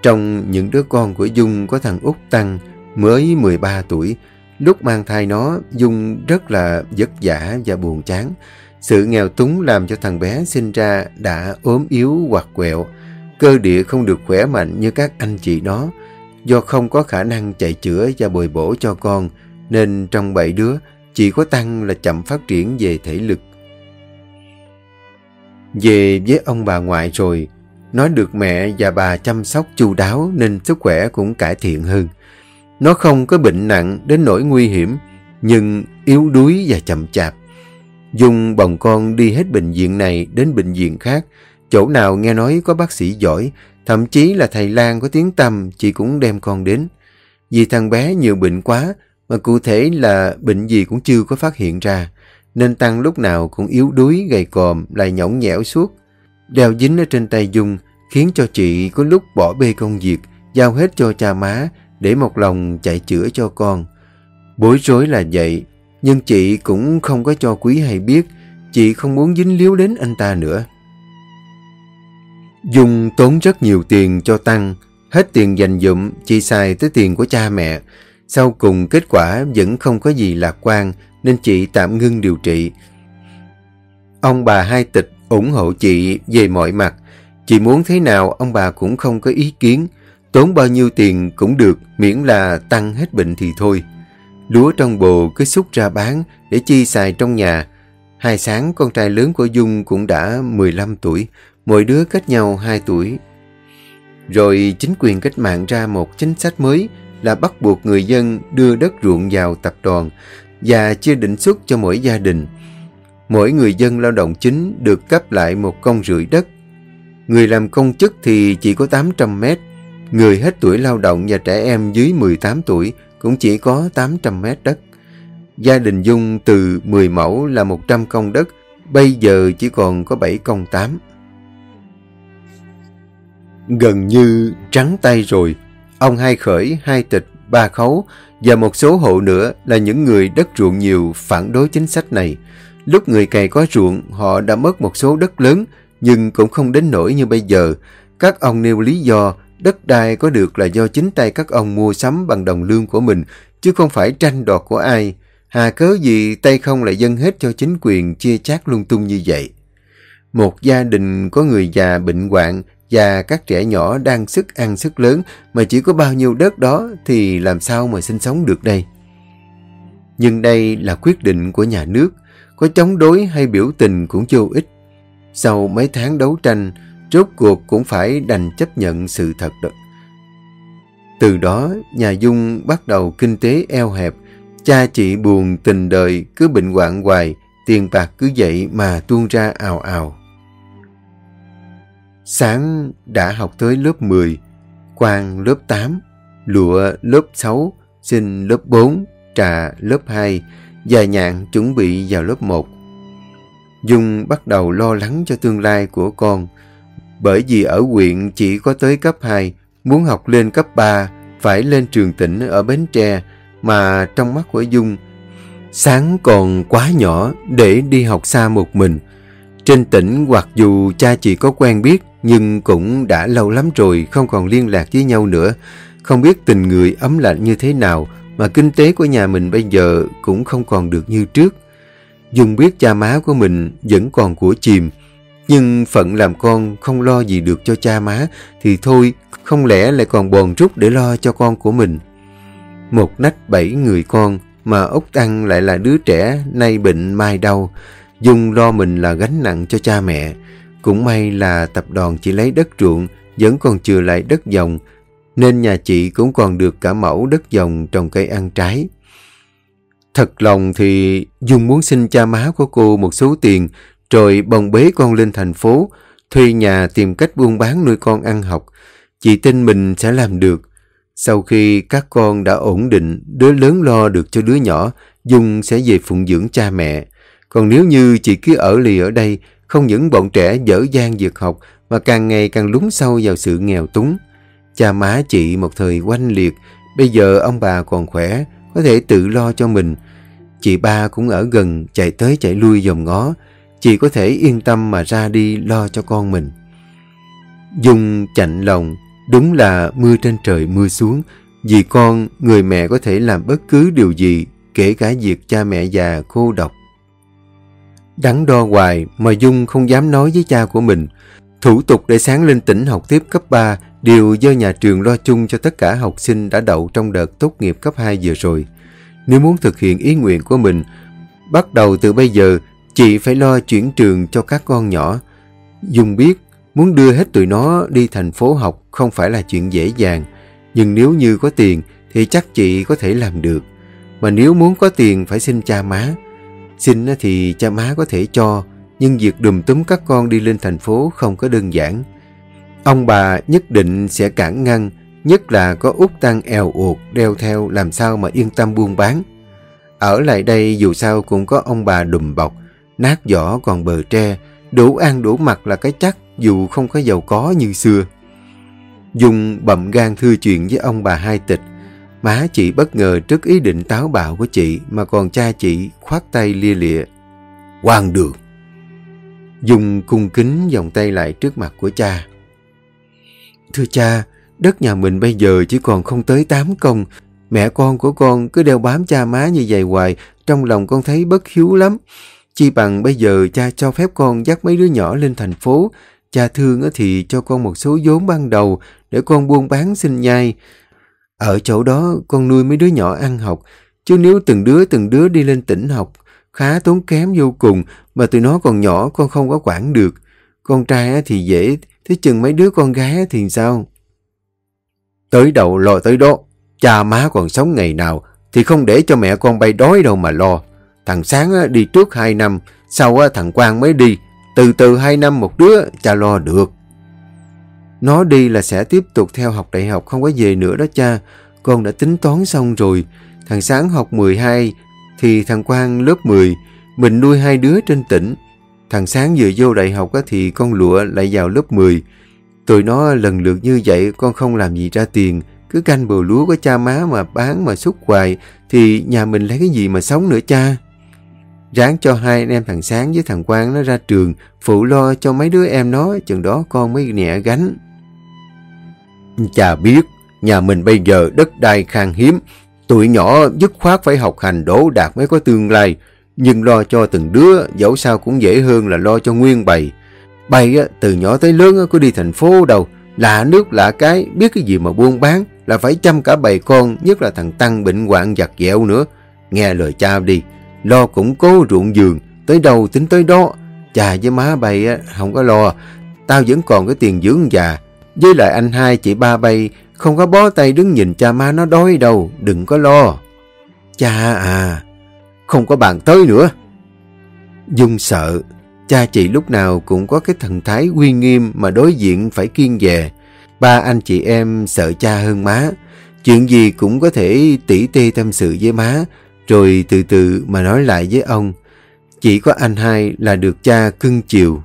Trong những đứa con của Dung có thằng Út Tăng mới 13 tuổi. Lúc mang thai nó, Dung rất là vất vả và buồn chán. Sự nghèo túng làm cho thằng bé sinh ra đã ốm yếu hoặc quẹo. Cơ địa không được khỏe mạnh như các anh chị nó. Do không có khả năng chạy chữa và bồi bổ cho con, nên trong bảy đứa, chỉ có Tăng là chậm phát triển về thể lực. Về với ông bà ngoại rồi, nó được mẹ và bà chăm sóc chu đáo nên sức khỏe cũng cải thiện hơn. Nó không có bệnh nặng đến nỗi nguy hiểm, nhưng yếu đuối và chậm chạp. Dung bồng con đi hết bệnh viện này đến bệnh viện khác, chỗ nào nghe nói có bác sĩ giỏi, thậm chí là thầy Lan có tiếng tăm, chị cũng đem con đến. Vì thằng bé nhiều bệnh quá, mà cụ thể là bệnh gì cũng chưa có phát hiện ra, nên Tăng lúc nào cũng yếu đuối, gầy còm, lại nhõng nhẽo suốt. Đeo dính ở trên tay Dung, khiến cho chị có lúc bỏ bê công việc, giao hết cho cha má để một lòng chạy chữa cho con. Bối rối là vậy, nhưng chị cũng không có cho quý hay biết, chị không muốn dính líu đến anh ta nữa. Dung tốn rất nhiều tiền cho Tăng, hết tiền dành dụm, chị xài tới tiền của cha mẹ. Sau cùng kết quả vẫn không có gì lạc quan nên chị tạm ngưng điều trị. Ông bà hai tịch ủng hộ chị về mọi mặt, Chị muốn thế nào ông bà cũng không có ý kiến. Tốn bao nhiêu tiền cũng được miễn là tăng hết bệnh thì thôi. Lúa trong bồ cứ xúc ra bán để chi xài trong nhà. Hai sáng con trai lớn của Dung cũng đã 15 tuổi, mỗi đứa cách nhau 2 tuổi. Rồi chính quyền cách mạng ra một chính sách mới là bắt buộc người dân đưa đất ruộng vào tập đoàn và chia định xuất cho mỗi gia đình. Mỗi người dân lao động chính được cấp lại một công rưỡi đất Người làm công chức thì chỉ có 800 mét. Người hết tuổi lao động và trẻ em dưới 18 tuổi cũng chỉ có 800 mét đất. Gia đình Dung từ 10 mẫu là 100 công đất, bây giờ chỉ còn có 7 công 8. Gần như trắng tay rồi, ông hai khởi, hai tịch, ba khấu và một số hộ nữa là những người đất ruộng nhiều phản đối chính sách này. Lúc người cày có ruộng, họ đã mất một số đất lớn nhưng cũng không đến nỗi như bây giờ. Các ông nêu lý do đất đai có được là do chính tay các ông mua sắm bằng đồng lương của mình, chứ không phải tranh đoạt của ai. Hà cớ gì tay không lại dâng hết cho chính quyền chia chác lung tung như vậy. Một gia đình có người già bệnh hoạn và các trẻ nhỏ đang sức ăn sức lớn mà chỉ có bao nhiêu đất đó thì làm sao mà sinh sống được đây. Nhưng đây là quyết định của nhà nước, có chống đối hay biểu tình cũng vô ích. Sau mấy tháng đấu tranh, rốt cuộc cũng phải đành chấp nhận sự thật đó. Từ đó, nhà Dung bắt đầu kinh tế eo hẹp, cha chị buồn tình đời cứ bệnh hoạn hoài, tiền bạc cứ vậy mà tuôn ra ào ào. Sáng đã học tới lớp 10, Quang lớp 8, Lụa lớp 6, Sinh lớp 4, Trà lớp 2, và Nhạn chuẩn bị vào lớp 1. Dung bắt đầu lo lắng cho tương lai của con, bởi vì ở huyện chỉ có tới cấp 2, muốn học lên cấp 3 phải lên trường tỉnh ở Bến Tre, mà trong mắt của Dung, sáng còn quá nhỏ để đi học xa một mình. Trên tỉnh hoặc dù cha chị có quen biết, nhưng cũng đã lâu lắm rồi không còn liên lạc với nhau nữa. Không biết tình người ấm lạnh như thế nào, mà kinh tế của nhà mình bây giờ cũng không còn được như trước. Dung biết cha má của mình vẫn còn của chìm, nhưng phận làm con không lo gì được cho cha má thì thôi, không lẽ lại còn bòn rút để lo cho con của mình. Một nách bảy người con mà Úc Tăng lại là đứa trẻ nay bệnh mai đau. Dung lo mình là gánh nặng cho cha mẹ. Cũng may là tập đoàn chỉ lấy đất ruộng, vẫn còn chừa lại đất dòng, nên nhà chị cũng còn được cả mẫu đất dòng trồng cây ăn trái. Thật lòng thì Dung muốn xin cha má của cô một số tiền, rồi bồng bế con lên thành phố, thuê nhà tìm cách buôn bán nuôi con ăn học. Chị tin mình sẽ làm được. Sau khi các con đã ổn định, đứa lớn lo được cho đứa nhỏ, Dung sẽ về phụng dưỡng cha mẹ. Còn nếu như chị cứ ở lì ở đây, không những bọn trẻ dở dang việc học, mà càng ngày càng lún sâu vào sự nghèo túng. Cha má chị một thời oanh liệt, bây giờ ông bà còn khỏe, có thể tự lo cho mình. Chị ba cũng ở gần, chạy tới chạy lui dòng ngó. Chị có thể yên tâm mà ra đi lo cho con mình. Dung chạnh lòng, đúng là mưa trên trời mưa xuống. Vì con, người mẹ có thể làm bất cứ điều gì, kể cả việc cha mẹ già cô độc. Đắn đo hoài mà Dung không dám nói với cha của mình. Thủ tục để sáng lên tỉnh học tiếp cấp 3 đều do nhà trường lo chung cho tất cả học sinh đã đậu trong đợt tốt nghiệp cấp 2 vừa rồi. Nếu muốn thực hiện ý nguyện của mình, bắt đầu từ bây giờ, chị phải lo chuyển trường cho các con nhỏ. Dung biết, muốn đưa hết tụi nó đi thành phố học không phải là chuyện dễ dàng. Nhưng nếu như có tiền thì chắc chị có thể làm được. Mà nếu muốn có tiền phải xin cha má. Xin thì cha má có thể cho, nhưng việc đùm túm các con đi lên thành phố không có đơn giản. Ông bà nhất định sẽ cản ngăn, nhất là có út tăng eo uột đeo theo làm sao mà yên tâm buôn bán. Ở lại đây dù sao cũng có ông bà đùm bọc, nát vỏ còn bờ tre, đủ ăn đủ mặc là cái chắc dù không có giàu có như xưa. Dung bậm gan thư chuyện với ông bà hai tịch. Má chị bất ngờ trước ý định táo bạo của chị mà còn cha chị khoát tay lia lịa. Quang đường! Dung cung kính vòng tay lại trước mặt của cha. Thưa cha, đất nhà mình bây giờ chỉ còn không tới 8 công. Mẹ con của con cứ đeo bám cha má như vậy hoài, trong lòng con thấy bất hiếu lắm. Chi bằng bây giờ cha cho phép con dắt mấy đứa nhỏ lên thành phố. Cha thương thì cho con một số vốn ban đầu để con buôn bán sinh nhai. Ở chỗ đó con nuôi mấy đứa nhỏ ăn học. Chứ nếu từng đứa từng đứa đi lên tỉnh học, khá tốn kém vô cùng mà tụi nó còn nhỏ con không có quản được. Con trai thì dễ Thế chừng mấy đứa con gái thì sao? Tới đầu lo tới đó, cha má còn sống ngày nào thì không để cho mẹ con bay đói đâu mà lo. Thằng Sáng đi trước hai năm, sau thằng Quang mới đi. Từ từ hai năm một đứa, cha lo được. Nó đi là sẽ tiếp tục theo học đại học không có về nữa đó cha. Con đã tính toán xong rồi. Thằng Sáng học 12 thì thằng Quang lớp 10. Mình nuôi hai đứa trên tỉnh. Thằng Sáng vừa vô đại học thì con lụa lại vào lớp 10. Tụi nó lần lượt như vậy, con không làm gì ra tiền. Cứ canh bồ lúa của cha má mà bán mà xúc hoài, thì nhà mình lấy cái gì mà sống nữa cha. Ráng cho hai anh em thằng Sáng với thằng Quang nó ra trường, phụ lo cho mấy đứa em nó, chừng đó con mới nhẹ gánh. Cha biết, nhà mình bây giờ đất đai khan hiếm tụi nhỏ dứt khoát phải học hành đỗ đạt mới có tương lai nhưng lo cho từng đứa, dẫu sao cũng dễ hơn là lo cho nguyên bầy. Bầy từ nhỏ tới lớn có đi thành phố đâu, lạ nước lạ cái, biết cái gì mà buôn bán, là phải chăm cả bầy con, nhất là thằng Tăng bệnh hoạn giặt dẹo nữa. Nghe lời cha đi, lo cũng cố ruộng giường, tới đâu tính tới đó. Cha với má bầy không có lo, tao vẫn còn cái tiền dưỡng già. Với lại anh hai chị ba bay không có bó tay đứng nhìn cha má nó đói đâu, đừng có lo. Cha à, không có bàn tới nữa. Dung sợ, cha chị lúc nào cũng có cái thần thái uy nghiêm mà đối diện phải kiên dè. Ba anh chị em sợ cha hơn má, chuyện gì cũng có thể tỉ tê tâm sự với má, rồi từ từ mà nói lại với ông. Chỉ có anh hai là được cha cưng chiều.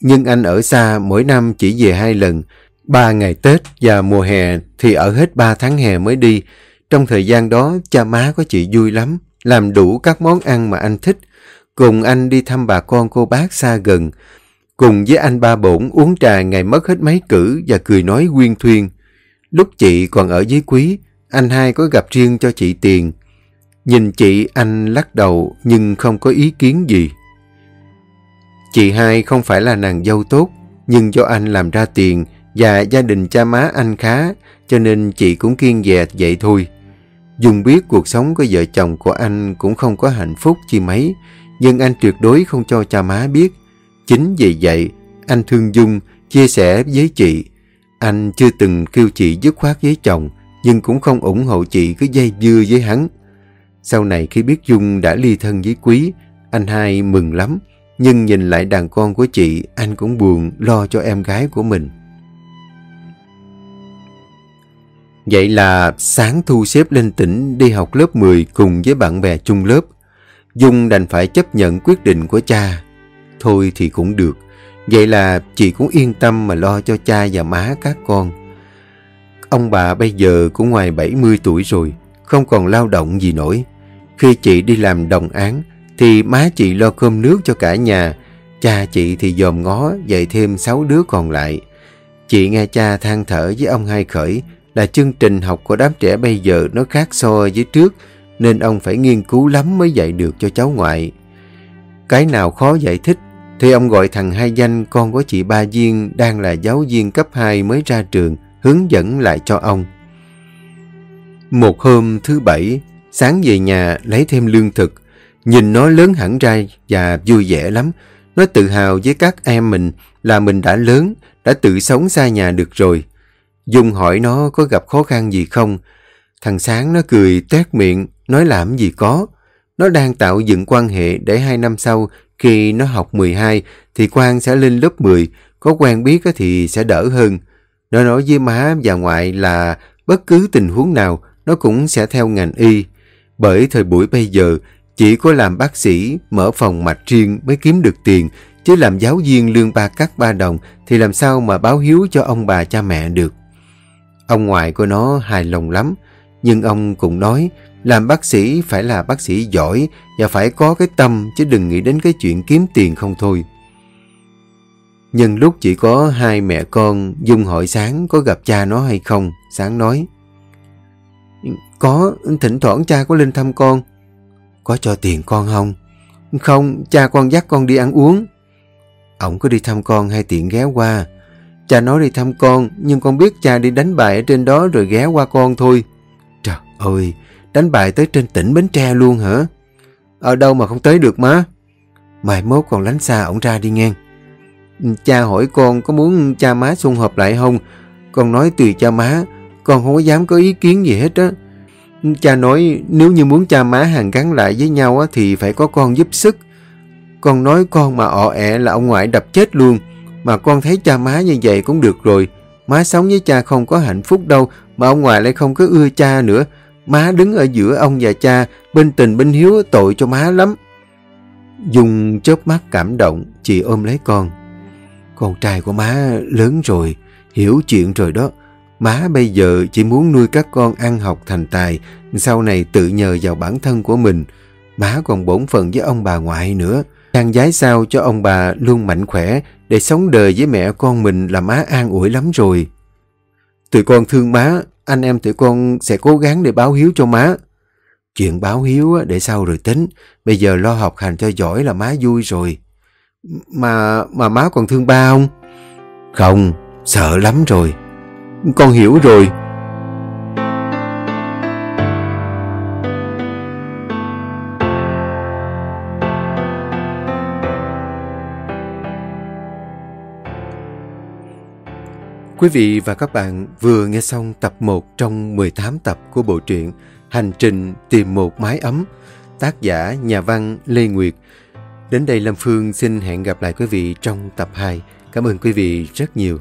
Nhưng anh ở xa mỗi năm chỉ về hai lần, ba ngày Tết và mùa hè thì ở hết ba tháng hè mới đi. Trong thời gian đó, cha má có chị vui lắm, làm đủ các món ăn mà anh thích, cùng anh đi thăm bà con cô bác xa gần, cùng với anh ba bổn uống trà ngày mất hết mấy cử và cười nói quyên thuyên. Lúc chị còn ở dưới quý, anh hai có gặp riêng cho chị tiền. Nhìn chị anh lắc đầu nhưng không có ý kiến gì. Chị hai không phải là nàng dâu tốt, nhưng do anh làm ra tiền và gia đình cha má anh khá, cho nên chị cũng kiên dè vậy thôi. Dùng biết cuộc sống của vợ chồng của anh cũng không có hạnh phúc chi mấy, nhưng anh tuyệt đối không cho cha má biết. Chính vì vậy, anh thương Dung, chia sẻ với chị. Anh chưa từng kêu chị dứt khoát với chồng, nhưng cũng không ủng hộ chị cứ dây dưa với hắn. Sau này khi biết Dung đã ly thân với Quý, anh hai mừng lắm, nhưng nhìn lại đàn con của chị, anh cũng buồn lo cho em gái của mình. Vậy là sáng thu xếp lên tỉnh đi học lớp 10 cùng với bạn bè chung lớp. Dung đành phải chấp nhận quyết định của cha. Thôi thì cũng được. Vậy là chị cũng yên tâm mà lo cho cha và má các con. Ông bà bây giờ cũng ngoài 70 tuổi rồi, không còn lao động gì nổi. Khi chị đi làm đồng án, thì má chị lo cơm nước cho cả nhà, cha chị thì dòm ngó dạy thêm 6 đứa còn lại. Chị nghe cha than thở với ông hai khởi là chương trình học của đám trẻ bây giờ nó khác so với trước, nên ông phải nghiên cứu lắm mới dạy được cho cháu ngoại. Cái nào khó giải thích thì ông gọi thằng hai danh con của chị Ba Duyên đang là giáo viên cấp 2 mới ra trường hướng dẫn lại cho ông. Một hôm thứ bảy, sáng về nhà lấy thêm lương thực, nhìn nó lớn hẳn ra và vui vẻ lắm. Nó tự hào với các em mình là mình đã lớn, đã tự sống xa nhà được rồi. Dung hỏi nó có gặp khó khăn gì không? Thằng Sáng nó cười tét miệng, nói làm gì có. Nó đang tạo dựng quan hệ để hai năm sau, khi nó học 12, thì Quang sẽ lên lớp 10, có quen biết thì sẽ đỡ hơn. Nó nói với má và ngoại là bất cứ tình huống nào, nó cũng sẽ theo ngành y. Bởi thời buổi bây giờ, chỉ có làm bác sĩ, mở phòng mạch riêng mới kiếm được tiền, chứ làm giáo viên lương ba cắt ba đồng thì làm sao mà báo hiếu cho ông bà cha mẹ được. Ông ngoại của nó hài lòng lắm, nhưng ông cũng nói làm bác sĩ phải là bác sĩ giỏi và phải có cái tâm chứ đừng nghĩ đến cái chuyện kiếm tiền không thôi. Nhưng lúc chỉ có hai mẹ con, Dung hỏi Sáng có gặp cha nó hay không. Sáng nói, Có, thỉnh thoảng cha có lên thăm con. Có cho tiền con không? Không, cha con dắt con đi ăn uống. Ông có đi thăm con hay tiện ghé qua? Cha nói đi thăm con, nhưng con biết cha đi đánh bài ở trên đó rồi ghé qua con thôi. Trời ơi, đánh bài tới trên tỉnh Bến Tre luôn hả? Ở đâu mà không tới được má? Mai mốt còn lánh xa ổng ra đi ngang. Cha hỏi con có muốn cha má xung hợp lại không? Con nói tùy cha má, con không có dám có ý kiến gì hết á. Cha nói nếu như muốn cha má hàng gắn lại với nhau á, thì phải có con giúp sức. Con nói con mà ọ ẹ là ông ngoại đập chết luôn. Mà con thấy cha má như vậy cũng được rồi. Má sống với cha không có hạnh phúc đâu, mà ông ngoại lại không có ưa cha nữa. Má đứng ở giữa ông và cha, bên tình bên hiếu tội cho má lắm. Dung chớp mắt cảm động, chị ôm lấy con. Con trai của má lớn rồi, hiểu chuyện rồi đó. Má bây giờ chỉ muốn nuôi các con ăn học thành tài, sau này tự nhờ vào bản thân của mình. Má còn bổn phận với ông bà ngoại nữa. trang giái sao cho ông bà luôn mạnh khỏe để sống đời với mẹ con mình là má an ủi lắm rồi. Tụi con thương má, anh em tụi con sẽ cố gắng để báo hiếu cho má. Chuyện báo hiếu để sau rồi tính, bây giờ lo học hành cho giỏi là má vui rồi. Mà mà má còn thương ba không? Không, sợ lắm rồi. Con hiểu rồi. Quý vị và các bạn vừa nghe xong tập 1 trong 18 tập của bộ truyện Hành trình tìm một mái ấm, tác giả nhà văn Lê Nguyệt. Đến đây Lâm Phương xin hẹn gặp lại quý vị trong tập 2. Cảm ơn quý vị rất nhiều.